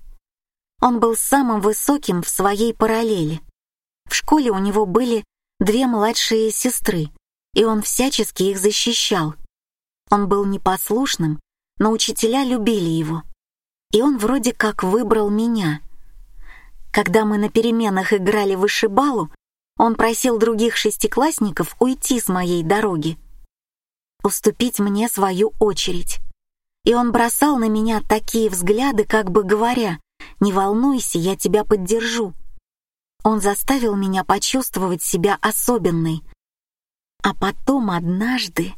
Он был самым высоким в своей параллели. В школе у него были две младшие сестры, и он всячески их защищал. Он был непослушным, но учителя любили его. И он вроде как выбрал меня. Когда мы на переменах играли в вышибалу, он просил других шестиклассников уйти с моей дороги уступить мне свою очередь. И он бросал на меня такие взгляды, как бы говоря, «Не волнуйся, я тебя поддержу». Он заставил меня почувствовать себя особенной. А потом однажды...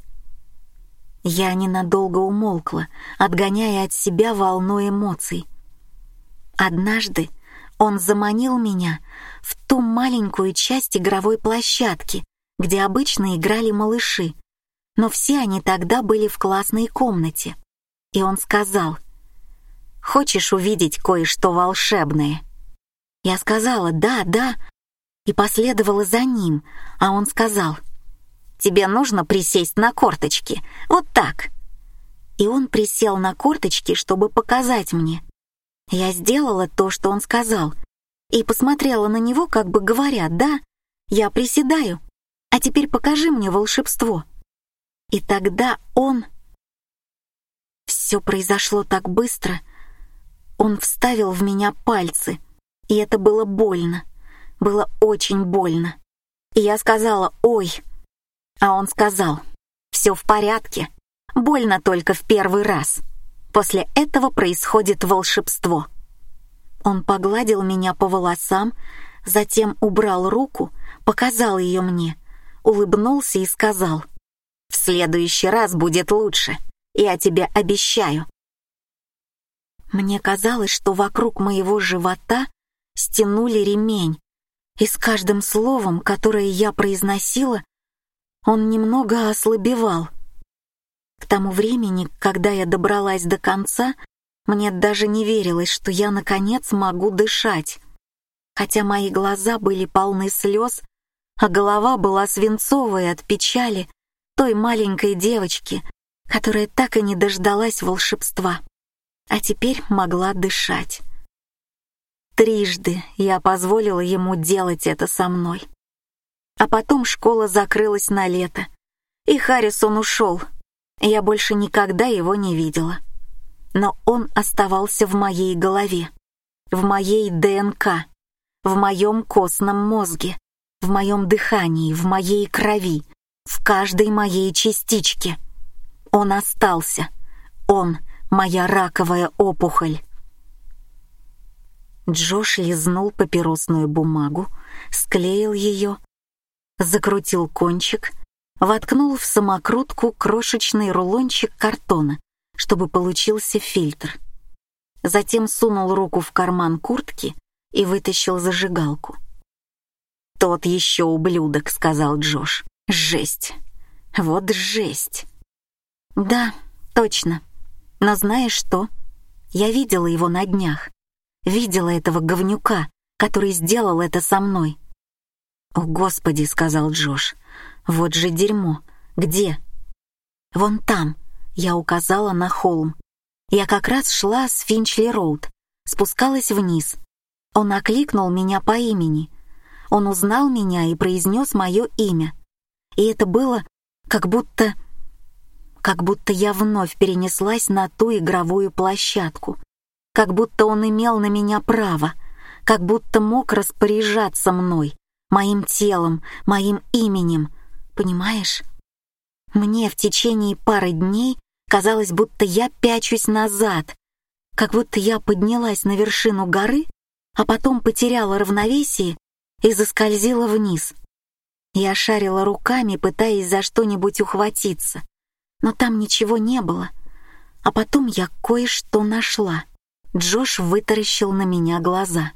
Я ненадолго умолкла, отгоняя от себя волну эмоций. Однажды он заманил меня в ту маленькую часть игровой площадки, где обычно играли малыши, но все они тогда были в классной комнате. И он сказал, «Хочешь увидеть кое-что волшебное?» Я сказала «да, да» и последовала за ним, а он сказал, «Тебе нужно присесть на корточки, вот так». И он присел на корточки, чтобы показать мне. Я сделала то, что он сказал, и посмотрела на него, как бы говоря, «Да, я приседаю, а теперь покажи мне волшебство». И тогда он... Все произошло так быстро. Он вставил в меня пальцы, и это было больно. Было очень больно. И я сказала «Ой!» А он сказал «Все в порядке. Больно только в первый раз. После этого происходит волшебство». Он погладил меня по волосам, затем убрал руку, показал ее мне, улыбнулся и сказал в следующий раз будет лучше, я тебе обещаю. Мне казалось, что вокруг моего живота стянули ремень, и с каждым словом, которое я произносила, он немного ослабевал. К тому времени, когда я добралась до конца, мне даже не верилось, что я наконец могу дышать. Хотя мои глаза были полны слез, а голова была свинцовая от печали, той маленькой девочки, которая так и не дождалась волшебства, а теперь могла дышать. Трижды я позволила ему делать это со мной. А потом школа закрылась на лето, и Харрисон ушел. Я больше никогда его не видела. Но он оставался в моей голове, в моей ДНК, в моем костном мозге, в моем дыхании, в моей крови, в каждой моей частичке. Он остался. Он — моя раковая опухоль. Джош лизнул папиросную бумагу, склеил ее, закрутил кончик, воткнул в самокрутку крошечный рулончик картона, чтобы получился фильтр. Затем сунул руку в карман куртки и вытащил зажигалку. «Тот еще ублюдок», — сказал Джош. Жесть. Вот жесть. Да, точно. Но знаешь что? Я видела его на днях. Видела этого говнюка, который сделал это со мной. «О, Господи!» — сказал Джош. «Вот же дерьмо! Где?» «Вон там!» — я указала на холм. Я как раз шла с Финчли-Роуд, спускалась вниз. Он окликнул меня по имени. Он узнал меня и произнес мое имя — и это было как будто... Как будто я вновь перенеслась на ту игровую площадку. Как будто он имел на меня право. Как будто мог распоряжаться мной, моим телом, моим именем, понимаешь? Мне в течение пары дней казалось, будто я пячусь назад, как будто я поднялась на вершину горы, а потом потеряла равновесие и заскользила вниз. Я шарила руками, пытаясь за что-нибудь ухватиться, но там ничего не было. А потом я кое-что нашла. Джош вытаращил на меня глаза.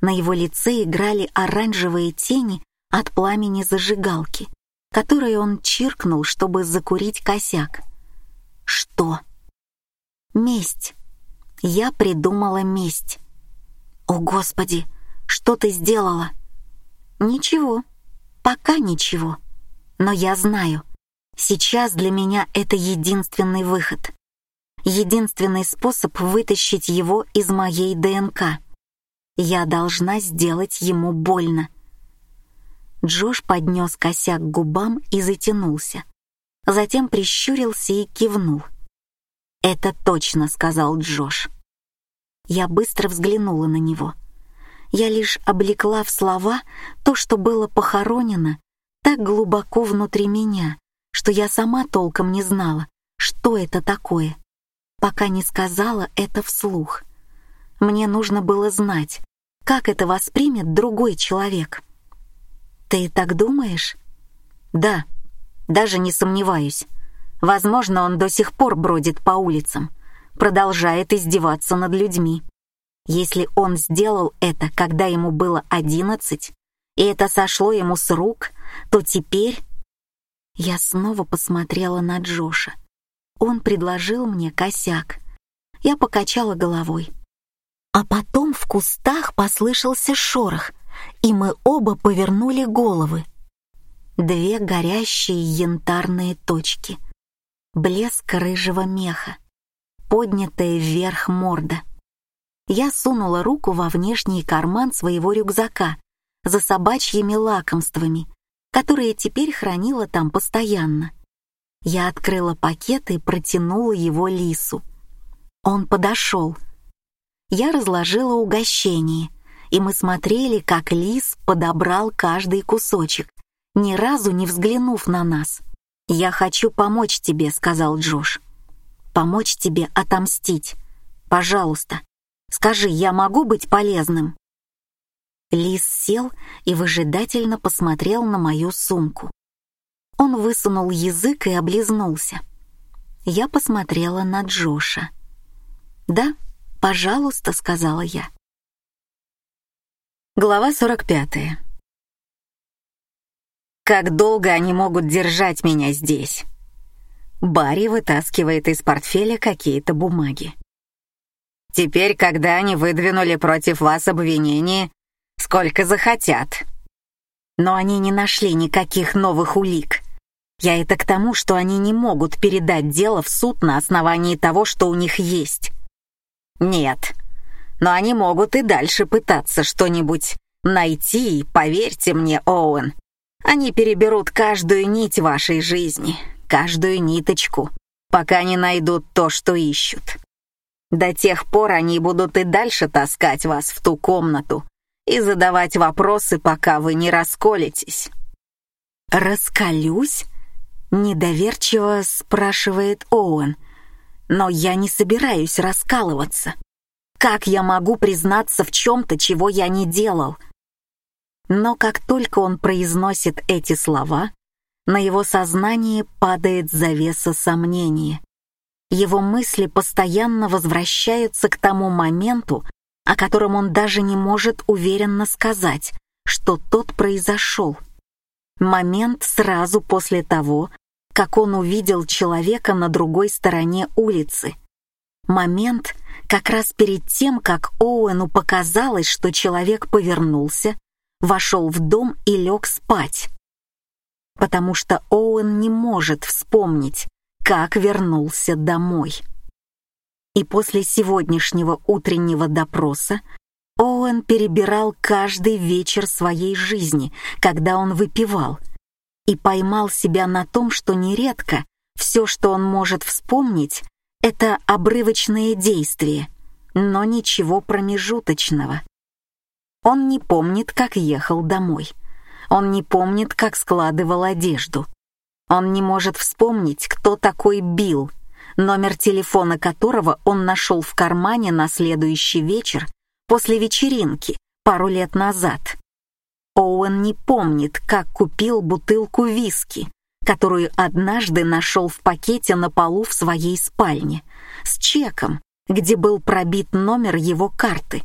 На его лице играли оранжевые тени от пламени зажигалки, которые он чиркнул, чтобы закурить косяк. Что? Месть. Я придумала месть. О, Господи, что ты сделала? Ничего. Пока ничего. Но я знаю, сейчас для меня это единственный выход. Единственный способ вытащить его из моей ДНК. Я должна сделать ему больно. Джош поднес косяк к губам и затянулся. Затем прищурился и кивнул. «Это точно», — сказал Джош. Я быстро взглянула на него. Я лишь облекла в слова то, что было похоронено так глубоко внутри меня, что я сама толком не знала, что это такое, пока не сказала это вслух. Мне нужно было знать, как это воспримет другой человек. «Ты так думаешь?» «Да», даже не сомневаюсь. Возможно, он до сих пор бродит по улицам, продолжает издеваться над людьми. Если он сделал это, когда ему было одиннадцать, и это сошло ему с рук, то теперь... Я снова посмотрела на Джоша. Он предложил мне косяк. Я покачала головой. А потом в кустах послышался шорох, и мы оба повернули головы две горящие янтарные точки, блеск рыжего меха, поднятая вверх морда. Я сунула руку во внешний карман своего рюкзака за собачьими лакомствами, которые теперь хранила там постоянно. Я открыла пакет и протянула его лису. Он подошел. Я разложила угощение, и мы смотрели, как лис подобрал каждый кусочек, ни разу не взглянув на нас. «Я хочу помочь тебе», — сказал Джош. «Помочь тебе отомстить. Пожалуйста. Скажи, я могу быть полезным?» Лис сел и выжидательно посмотрел на мою сумку. Он высунул язык и облизнулся. Я посмотрела на Джоша. «Да, пожалуйста», — сказала я. Глава сорок пятая. Как долго они могут держать меня здесь? Барри вытаскивает из портфеля какие-то бумаги. Теперь, когда они выдвинули против вас обвинения, сколько захотят. Но они не нашли никаких новых улик. Я это к тому, что они не могут передать дело в суд на основании того, что у них есть. Нет, но они могут и дальше пытаться что-нибудь найти, поверьте мне, Оуэн, они переберут каждую нить вашей жизни, каждую ниточку, пока не найдут то, что ищут. До тех пор они будут и дальше таскать вас в ту комнату и задавать вопросы, пока вы не расколетесь. «Раскалюсь?» — недоверчиво спрашивает Оуэн. «Но я не собираюсь раскалываться. Как я могу признаться в чем-то, чего я не делал?» Но как только он произносит эти слова, на его сознание падает завеса сомнения. Его мысли постоянно возвращаются к тому моменту, о котором он даже не может уверенно сказать, что тот произошел. Момент сразу после того, как он увидел человека на другой стороне улицы. Момент как раз перед тем, как Оуэну показалось, что человек повернулся вошел в дом и лег спать. Потому что Оуэн не может вспомнить, как вернулся домой. И после сегодняшнего утреннего допроса Оуэн перебирал каждый вечер своей жизни, когда он выпивал, и поймал себя на том, что нередко все, что он может вспомнить, это обрывочные действия, но ничего промежуточного. Он не помнит, как ехал домой. Он не помнит, как складывал одежду. Он не может вспомнить, кто такой Билл, номер телефона которого он нашел в кармане на следующий вечер после вечеринки пару лет назад. Оуэн не помнит, как купил бутылку виски, которую однажды нашел в пакете на полу в своей спальне, с чеком, где был пробит номер его карты,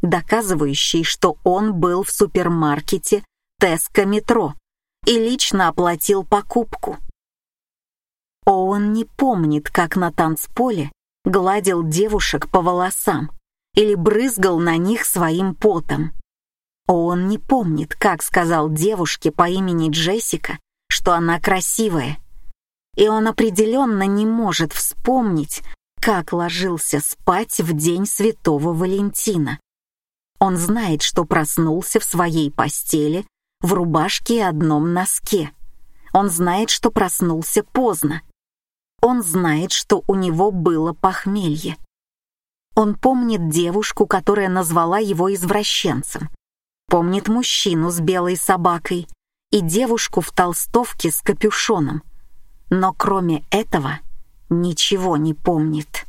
доказывающий, что он был в супермаркете Теска Метро и лично оплатил покупку. Оуэн не помнит, как на танцполе гладил девушек по волосам или брызгал на них своим потом. Оуэн не помнит, как сказал девушке по имени Джессика, что она красивая. И он определенно не может вспомнить, как ложился спать в день Святого Валентина. Он знает, что проснулся в своей постели в рубашке и одном носке. Он знает, что проснулся поздно. Он знает, что у него было похмелье. Он помнит девушку, которая назвала его извращенцем. Помнит мужчину с белой собакой и девушку в толстовке с капюшоном. Но кроме этого ничего не помнит.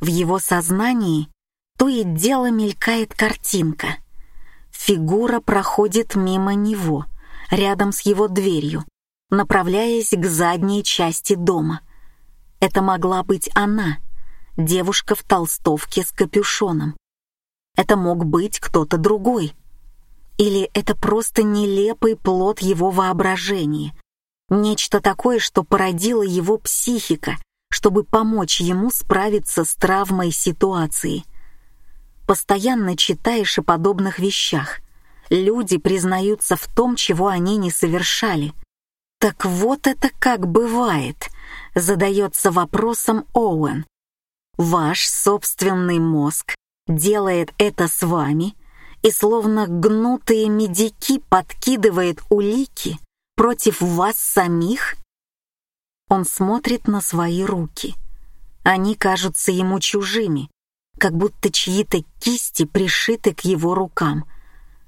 В его сознании то и дело мелькает картинка. Фигура проходит мимо него, рядом с его дверью, направляясь к задней части дома. Это могла быть она, девушка в толстовке с капюшоном. Это мог быть кто-то другой. Или это просто нелепый плод его воображения. Нечто такое, что породила его психика, чтобы помочь ему справиться с травмой ситуации — постоянно читаешь о подобных вещах. Люди признаются в том, чего они не совершали. Так вот это как бывает, задается вопросом Оуэн. Ваш собственный мозг делает это с вами и словно гнутые медики подкидывает улики против вас самих? Он смотрит на свои руки. Они кажутся ему чужими, как будто чьи-то кисти пришиты к его рукам.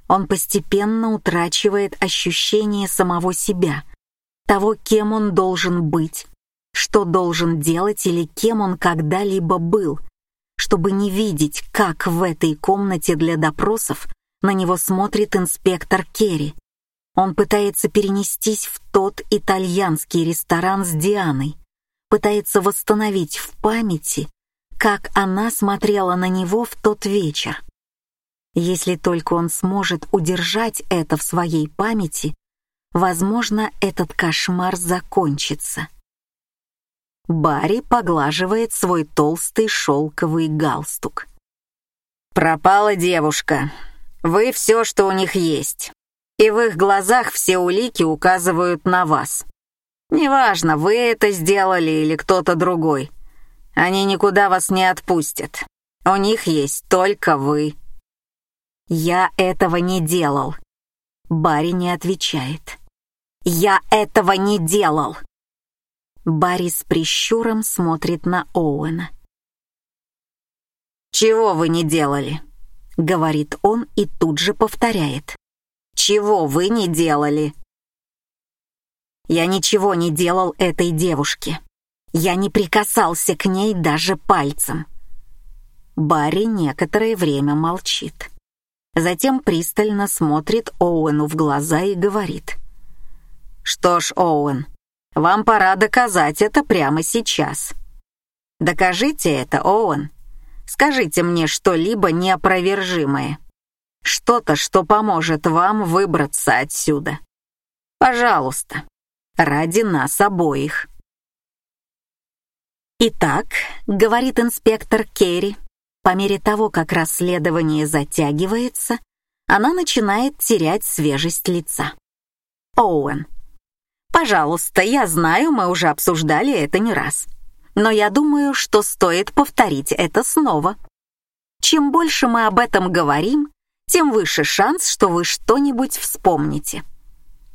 Он постепенно утрачивает ощущение самого себя, того, кем он должен быть, что должен делать или кем он когда-либо был, чтобы не видеть, как в этой комнате для допросов на него смотрит инспектор Керри. Он пытается перенестись в тот итальянский ресторан с Дианой, пытается восстановить в памяти как она смотрела на него в тот вечер. Если только он сможет удержать это в своей памяти, возможно, этот кошмар закончится. Барри поглаживает свой толстый шелковый галстук. «Пропала девушка. Вы все, что у них есть. И в их глазах все улики указывают на вас. Неважно, вы это сделали или кто-то другой. Они никуда вас не отпустят. У них есть только вы». «Я этого не делал». Барри не отвечает. «Я этого не делал!» Барри с прищуром смотрит на Оуэна. «Чего вы не делали?» — говорит он и тут же повторяет. «Чего вы не делали?» «Я ничего не делал этой девушке. Я не прикасался к ней даже пальцем. Барри некоторое время молчит. Затем пристально смотрит Оуэну в глаза и говорит. «Что ж, Оуэн, вам пора доказать это прямо сейчас. Докажите это, Оуэн. Скажите мне что-либо неопровержимое. Что-то, что поможет вам выбраться отсюда. Пожалуйста, ради нас обоих». «Итак», — говорит инспектор Керри, по мере того, как расследование затягивается, она начинает терять свежесть лица. Оуэн. «Пожалуйста, я знаю, мы уже обсуждали это не раз. Но я думаю, что стоит повторить это снова. Чем больше мы об этом говорим, тем выше шанс, что вы что-нибудь вспомните.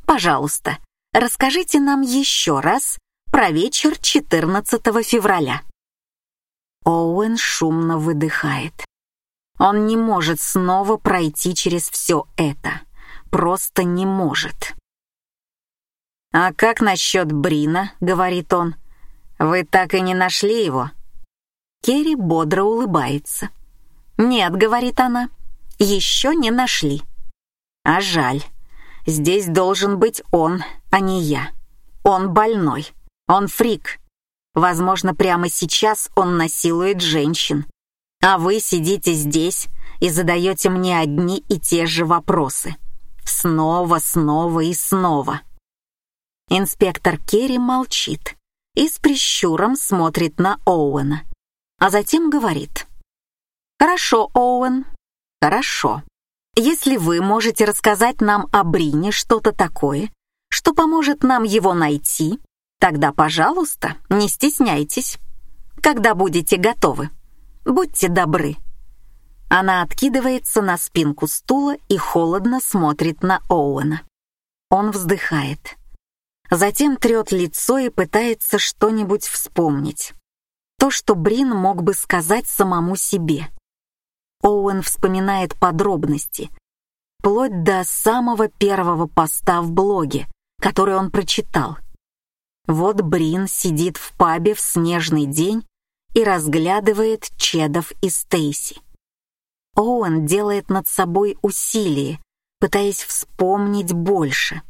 Пожалуйста, расскажите нам еще раз про вечер 14 февраля. Оуэн шумно выдыхает. Он не может снова пройти через все это, просто не может. «А как насчет Брина?» — говорит он. «Вы так и не нашли его?» Керри бодро улыбается. «Нет», — говорит она, — «еще не нашли». «А жаль. Здесь должен быть он, а не я. Он больной. Он фрик. Возможно, прямо сейчас он насилует женщин. А вы сидите здесь и задаете мне одни и те же вопросы. Снова, снова и снова. Инспектор Керри молчит и с прищуром смотрит на Оуэна, а затем говорит. «Хорошо, Оуэн, хорошо. Если вы можете рассказать нам о Брине что-то такое, что поможет нам его найти, тогда, пожалуйста, не стесняйтесь. Когда будете готовы». Будьте добры». Она откидывается на спинку стула и холодно смотрит на Оуэна. Он вздыхает. Затем трет лицо и пытается что-нибудь вспомнить. То, что Брин мог бы сказать самому себе. Оуэн вспоминает подробности, вплоть до самого первого поста в блоге, который он прочитал. Вот Брин сидит в пабе в снежный день и разглядывает Чедов и Стейси. Оуэн делает над собой усилие, пытаясь вспомнить больше.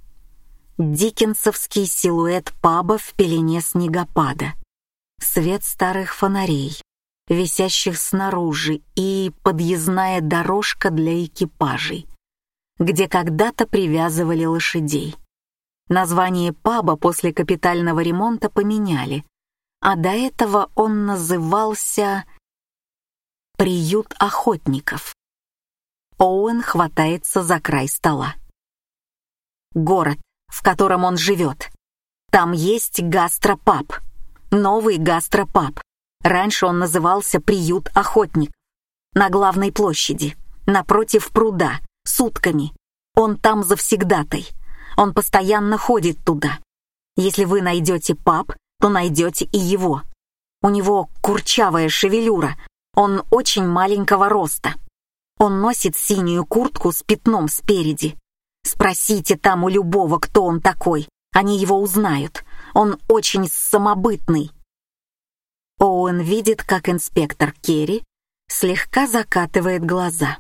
Диккенсовский силуэт паба в пелене снегопада, свет старых фонарей, висящих снаружи, и подъездная дорожка для экипажей, где когда-то привязывали лошадей. Название паба после капитального ремонта поменяли, а до этого он назывался «Приют охотников». Оуэн хватается за край стола. Город, в котором он живет. Там есть гастропаб, новый гастропаб. Раньше он назывался «Приют охотников». На главной площади, напротив пруда, сутками. Он там завсегдатай. Он постоянно ходит туда. Если вы найдете паб, то найдете и его. У него курчавая шевелюра, он очень маленького роста. Он носит синюю куртку с пятном спереди. Спросите там у любого, кто он такой, они его узнают. Он очень самобытный. Оуэн видит, как инспектор Керри слегка закатывает глаза.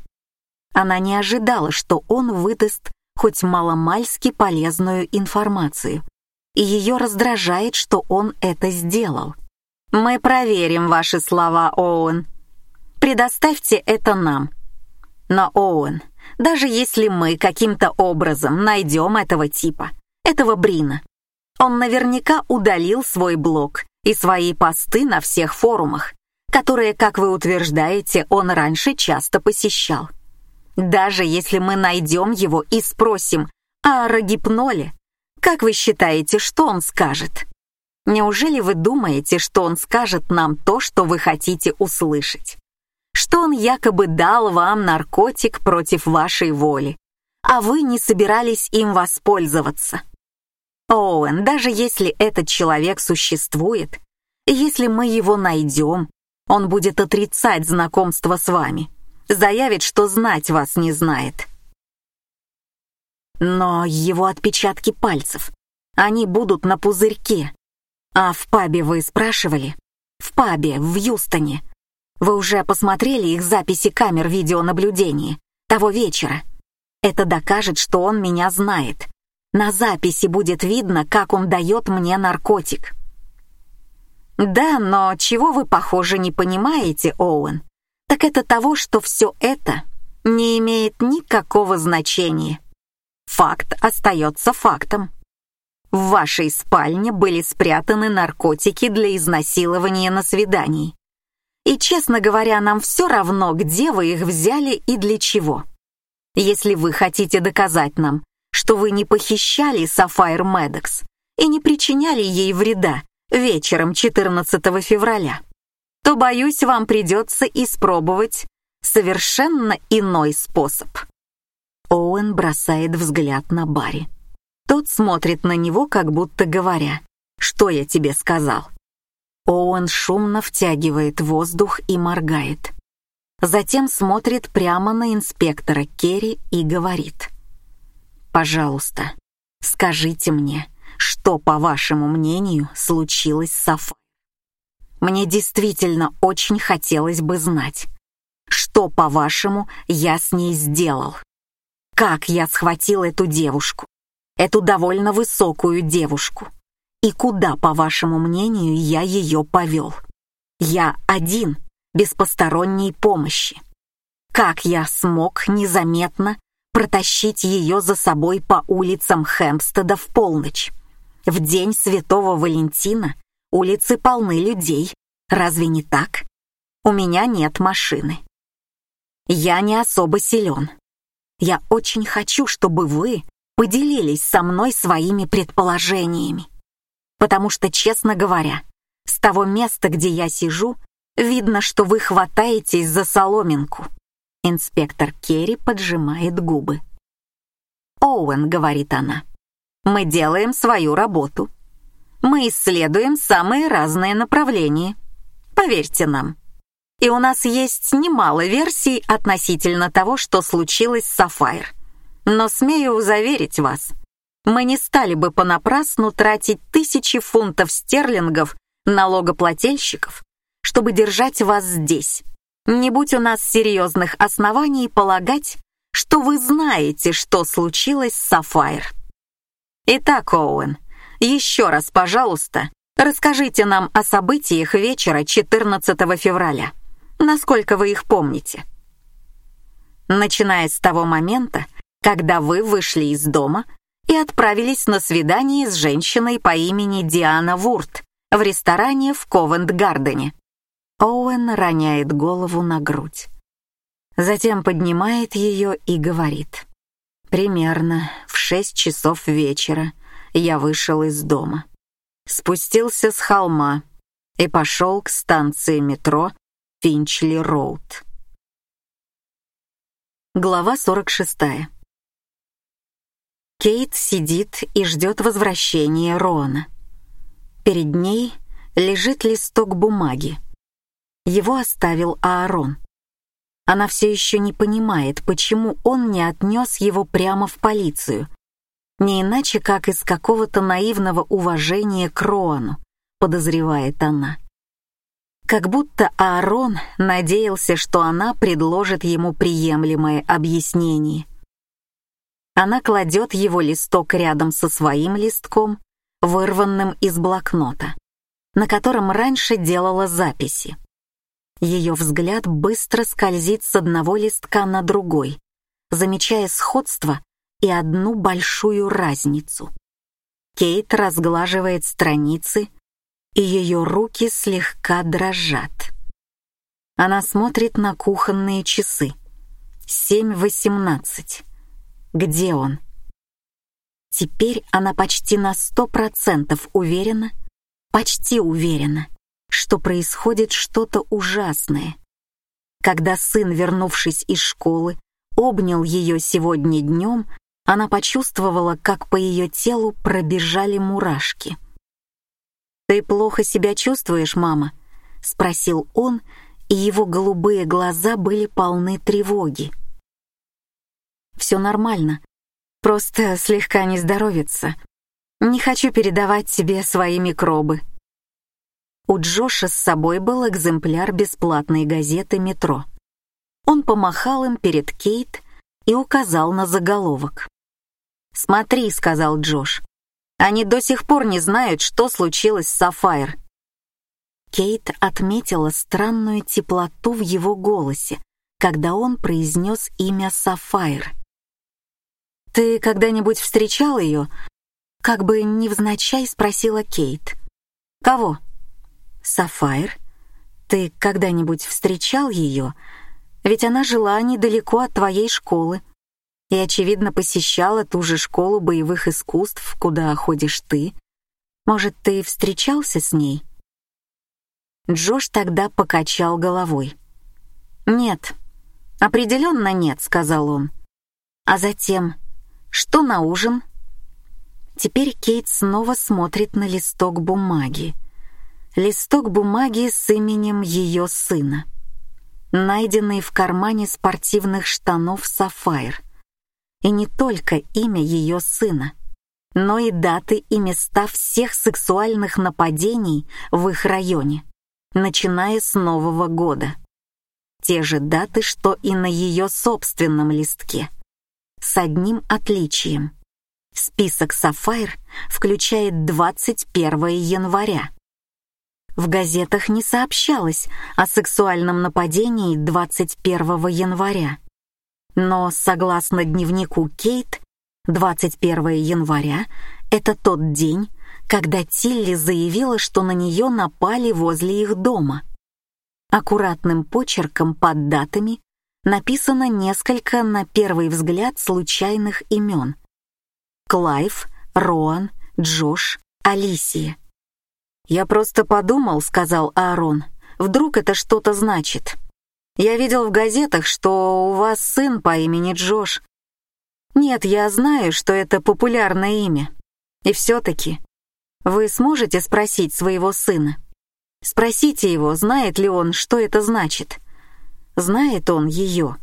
Она не ожидала, что он выдаст хоть маломальски полезную информацию и ее раздражает, что он это сделал. «Мы проверим ваши слова, Оуэн. Предоставьте это нам». Но, Оуэн, даже если мы каким-то образом найдем этого типа, этого Брина, он наверняка удалил свой блог и свои посты на всех форумах, которые, как вы утверждаете, он раньше часто посещал. Даже если мы найдем его и спросим о рогипноле, как вы считаете, что он скажет? Неужели вы думаете, что он скажет нам то, что вы хотите услышать? Что он якобы дал вам наркотик против вашей воли, а вы не собирались им воспользоваться? Оуэн, даже если этот человек существует, если мы его найдем, он будет отрицать знакомство с вами, заявит, что знать вас не знает. Но его отпечатки пальцев, они будут на пузырьке. А в пабе вы спрашивали? В пабе, в Юстоне. Вы уже посмотрели их записи камер видеонаблюдения того вечера? Это докажет, что он меня знает. На записи будет видно, как он дает мне наркотик. Да, но чего вы, похоже, не понимаете, Оуэн, так это того, что все это не имеет никакого значения. Факт остается фактом. В вашей спальне были спрятаны наркотики для изнасилования на свидании. И, честно говоря, нам все равно, где вы их взяли и для чего. Если вы хотите доказать нам, что вы не похищали Сафайр Медекс и не причиняли ей вреда вечером 14 февраля, то, боюсь, вам придется испробовать совершенно иной способ. Оуэн бросает взгляд на Барри. Тот смотрит на него, как будто говоря, «Что я тебе сказал?» Оуэн шумно втягивает воздух и моргает. Затем смотрит прямо на инспектора Керри и говорит. пожалуйста, скажите мне, что, по вашему мнению, случилось с Сафа? Мне действительно очень хотелось бы знать, что, по-вашему, я с ней сделал. Как я схватил эту девушку, эту довольно высокую девушку, и куда, по вашему мнению, я ее повел. Я один, без посторонней помощи. Как я смог незаметно протащить ее за собой по улицам Хэмпстеда в полночь? В день Святого Валентина улицы полны людей. Разве не так? У меня нет машины. Я не особо силен. Я очень хочу, чтобы вы поделились со мной своими предположениями. Потому что, честно говоря, с того места, где я сижу, видно, что вы хватаетесь за соломинку. Инспектор Керри поджимает губы. «Оуэн», — говорит она, — «мы делаем свою работу. Мы исследуем самые разные направления. Поверьте нам. И у нас есть немало версий относительно того, что случилось с Сафайр. Но смею заверить вас, мы не стали бы понапрасну тратить тысячи фунтов стерлингов налогоплательщиков, чтобы держать вас здесь, не будь у нас серьезных оснований полагать, что вы знаете, что случилось с Сафайр. Итак, Оуэн, еще раз, пожалуйста, расскажите нам о событиях вечера 14 февраля, насколько вы их помните. Начиная с того момента, когда вы вышли из дома и отправились на свидание с женщиной по имени Диана Вурт в ресторане в Ковент-Гардене. Оуэн роняет голову на грудь. Затем поднимает ее и говорит. Примерно в шесть часов вечера я вышел из дома. Спустился с холма и пошел к станции метро Финчли-Роуд. Глава 46. Кейт сидит и ждет возвращения Рона. Перед ней лежит листок бумаги, его оставил Аарон. Она все еще не понимает, почему он не отнес его прямо в полицию. Не иначе, как из какого-то наивного уважения к Роану, подозревает она. Как будто Аарон надеялся, что она предложит ему приемлемое объяснение. Она кладет его листок рядом со своим листком, вырванным из блокнота, на котором раньше делала записи. Ее взгляд быстро скользит с одного листка на другой, замечая сходство и одну большую разницу. Кейт разглаживает страницы, и ее руки слегка дрожат. Она смотрит на кухонные часы. Семь восемнадцать. Где он? Теперь она почти на сто процентов уверена, почти уверена, что происходит что-то ужасное. Когда сын, вернувшись из школы, обнял ее сегодня днем, она почувствовала, как по ее телу пробежали мурашки. «Ты плохо себя чувствуешь, мама?» — спросил он, и его голубые глаза были полны тревоги. «Все нормально, просто слегка не здоровится. Не хочу передавать тебе свои микробы», у Джоша с собой был экземпляр бесплатной газеты «Метро». Он помахал им перед Кейт и указал на заголовок. «Смотри», — сказал Джош, — «они до сих пор не знают, что случилось с Сафайр». Кейт отметила странную теплоту в его голосе, когда он произнес имя Сафайр. «Ты когда-нибудь встречал ее?» Как бы невзначай спросила Кейт. «Кого?» Сафайр? Ты когда-нибудь встречал ее? Ведь она жила недалеко от твоей школы и, очевидно, посещала ту же школу боевых искусств, куда ходишь ты. Может, ты встречался с ней?» Джош тогда покачал головой. «Нет, определенно нет», — сказал он. А затем, что на ужин? Теперь Кейт снова смотрит на листок бумаги листок бумаги с именем ее сына, найденный в кармане спортивных штанов Сафайр. И не только имя ее сына, но и даты и места всех сексуальных нападений в их районе, начиная с Нового года. Те же даты, что и на ее собственном листке. С одним отличием. Список «Сафайр» включает 21 января. В газетах не сообщалось о сексуальном нападении 21 января. Но, согласно дневнику Кейт, 21 января — это тот день, когда Тилли заявила, что на нее напали возле их дома. Аккуратным почерком под датами написано несколько, на первый взгляд, случайных имен. Клайв, Роан, Джош, Алисия. «Я просто подумал», — сказал Аарон, — «вдруг это что-то значит. Я видел в газетах, что у вас сын по имени Джош. Нет, я знаю, что это популярное имя. И все-таки вы сможете спросить своего сына? Спросите его, знает ли он, что это значит. Знает он ее?»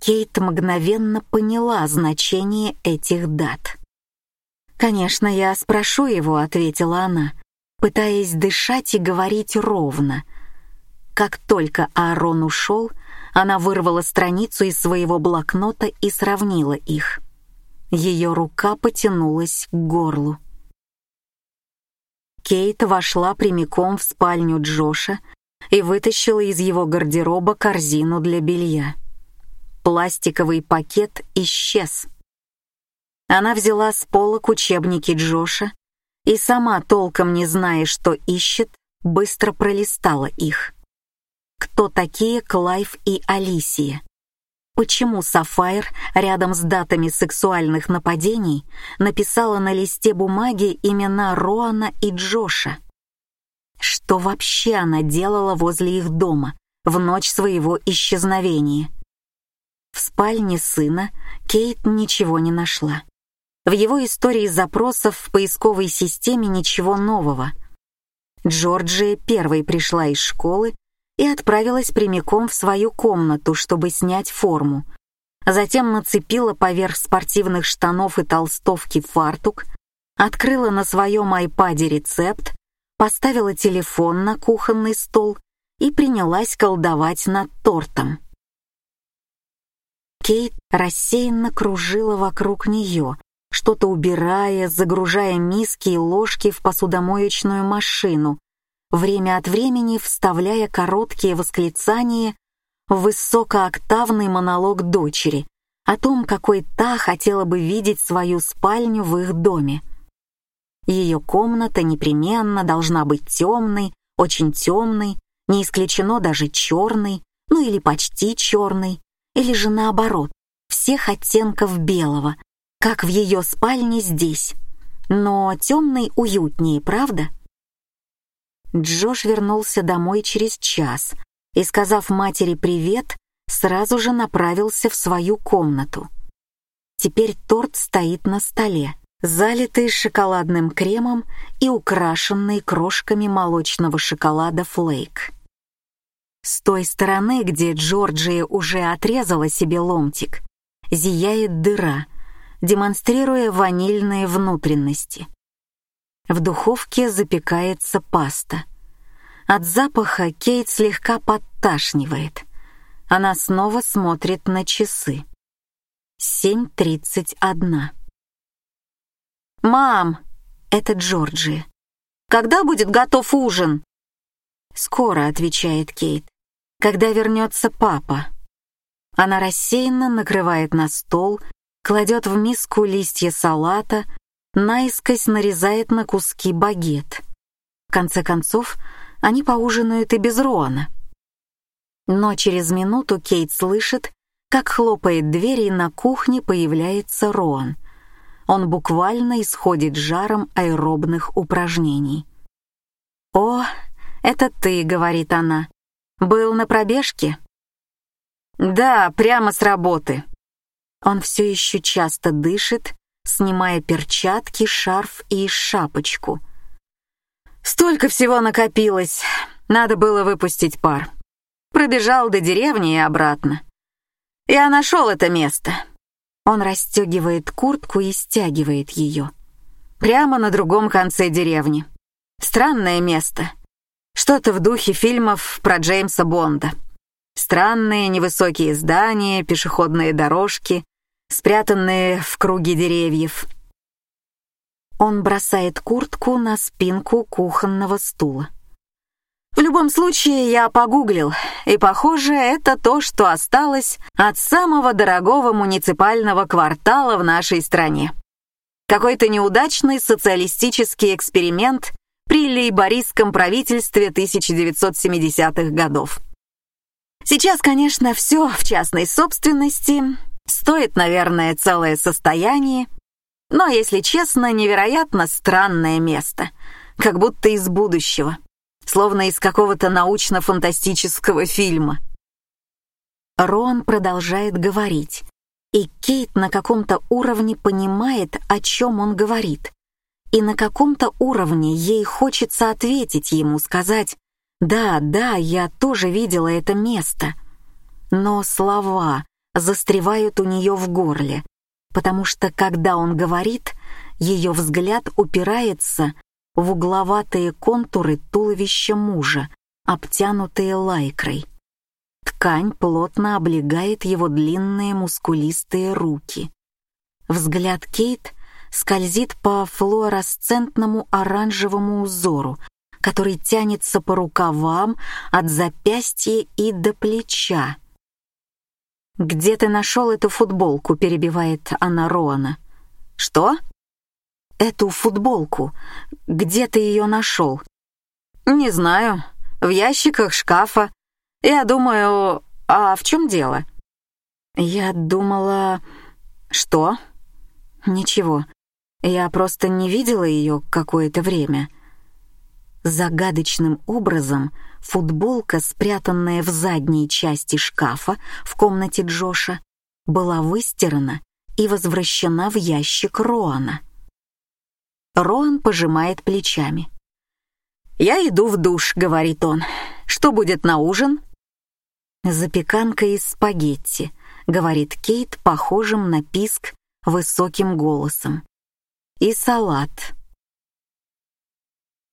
Кейт мгновенно поняла значение этих дат. «Конечно, я спрошу его», — ответила она, пытаясь дышать и говорить ровно. Как только Аарон ушел, она вырвала страницу из своего блокнота и сравнила их. Ее рука потянулась к горлу. Кейт вошла прямиком в спальню Джоша и вытащила из его гардероба корзину для белья. Пластиковый пакет исчез. Она взяла с полок учебники Джоша и сама, толком не зная, что ищет, быстро пролистала их. Кто такие Клайв и Алисия? Почему Сафайр рядом с датами сексуальных нападений написала на листе бумаги имена Роана и Джоша? Что вообще она делала возле их дома в ночь своего исчезновения? В спальне сына Кейт ничего не нашла. В его истории запросов в поисковой системе ничего нового. Джорджия первой пришла из школы и отправилась прямиком в свою комнату, чтобы снять форму. Затем нацепила поверх спортивных штанов и толстовки фартук, открыла на своем айпаде рецепт, поставила телефон на кухонный стол и принялась колдовать над тортом. Кейт рассеянно кружила вокруг нее, что-то убирая, загружая миски и ложки в посудомоечную машину, время от времени вставляя короткие восклицания в высокооктавный монолог дочери о том, какой та хотела бы видеть свою спальню в их доме. Ее комната непременно должна быть темной, очень темной, не исключено даже черной, ну или почти черной, или же наоборот, всех оттенков белого, как в ее спальне здесь. Но темный уютнее, правда? Джош вернулся домой через час и, сказав матери привет, сразу же направился в свою комнату. Теперь торт стоит на столе, залитый шоколадным кремом и украшенный крошками молочного шоколада флейк. С той стороны, где Джорджия уже отрезала себе ломтик, зияет дыра, демонстрируя ванильные внутренности. В духовке запекается паста. От запаха Кейт слегка подташнивает. Она снова смотрит на часы. 7.31. «Мам!» — это Джорджи. «Когда будет готов ужин?» «Скоро», — отвечает Кейт. «Когда вернется папа?» Она рассеянно накрывает на стол кладет в миску листья салата, наискось нарезает на куски багет. В конце концов, они поужинают и без Роана. Но через минуту Кейт слышит, как хлопает дверь, и на кухне появляется Роан. Он буквально исходит жаром аэробных упражнений. «О, это ты», — говорит она. «Был на пробежке?» «Да, прямо с работы», он все еще часто дышит, снимая перчатки, шарф и шапочку. Столько всего накопилось. Надо было выпустить пар. Пробежал до деревни и обратно. Я нашел это место. Он расстегивает куртку и стягивает ее. Прямо на другом конце деревни. Странное место. Что-то в духе фильмов про Джеймса Бонда. Странные невысокие здания, пешеходные дорожки, спрятанные в круге деревьев. Он бросает куртку на спинку кухонного стула. В любом случае, я погуглил, и, похоже, это то, что осталось от самого дорогого муниципального квартала в нашей стране. Какой-то неудачный социалистический эксперимент при лейбористском правительстве 1970-х годов. Сейчас, конечно, все в частной собственности, стоит, наверное, целое состояние, но, если честно, невероятно странное место, как будто из будущего словно из какого-то научно-фантастического фильма. Рон продолжает говорить, и Кейт на каком-то уровне понимает, о чем он говорит. И на каком-то уровне ей хочется ответить ему, сказать «Да, да, я тоже видела это место». Но слова застревают у нее в горле, потому что, когда он говорит, ее взгляд упирается в угловатые контуры туловища мужа, обтянутые лайкрой. Ткань плотно облегает его длинные мускулистые руки. Взгляд Кейт скользит по флуоресцентному оранжевому узору, который тянется по рукавам от запястья и до плеча. «Где ты нашел эту футболку?» — перебивает она Роана. «Что?» Эту футболку? Где ты ее нашел?» «Не знаю. В ящиках шкафа. Я думаю, а в чем дело?» «Я думала...» «Что?» «Ничего. Я просто не видела ее какое-то время». Загадочным образом футболка, спрятанная в задней части шкафа в комнате Джоша, была выстирана и возвращена в ящик Роана. Роан пожимает плечами. «Я иду в душ», — говорит он. «Что будет на ужин?» «Запеканка из спагетти», — говорит Кейт, похожим на писк, высоким голосом. «И салат».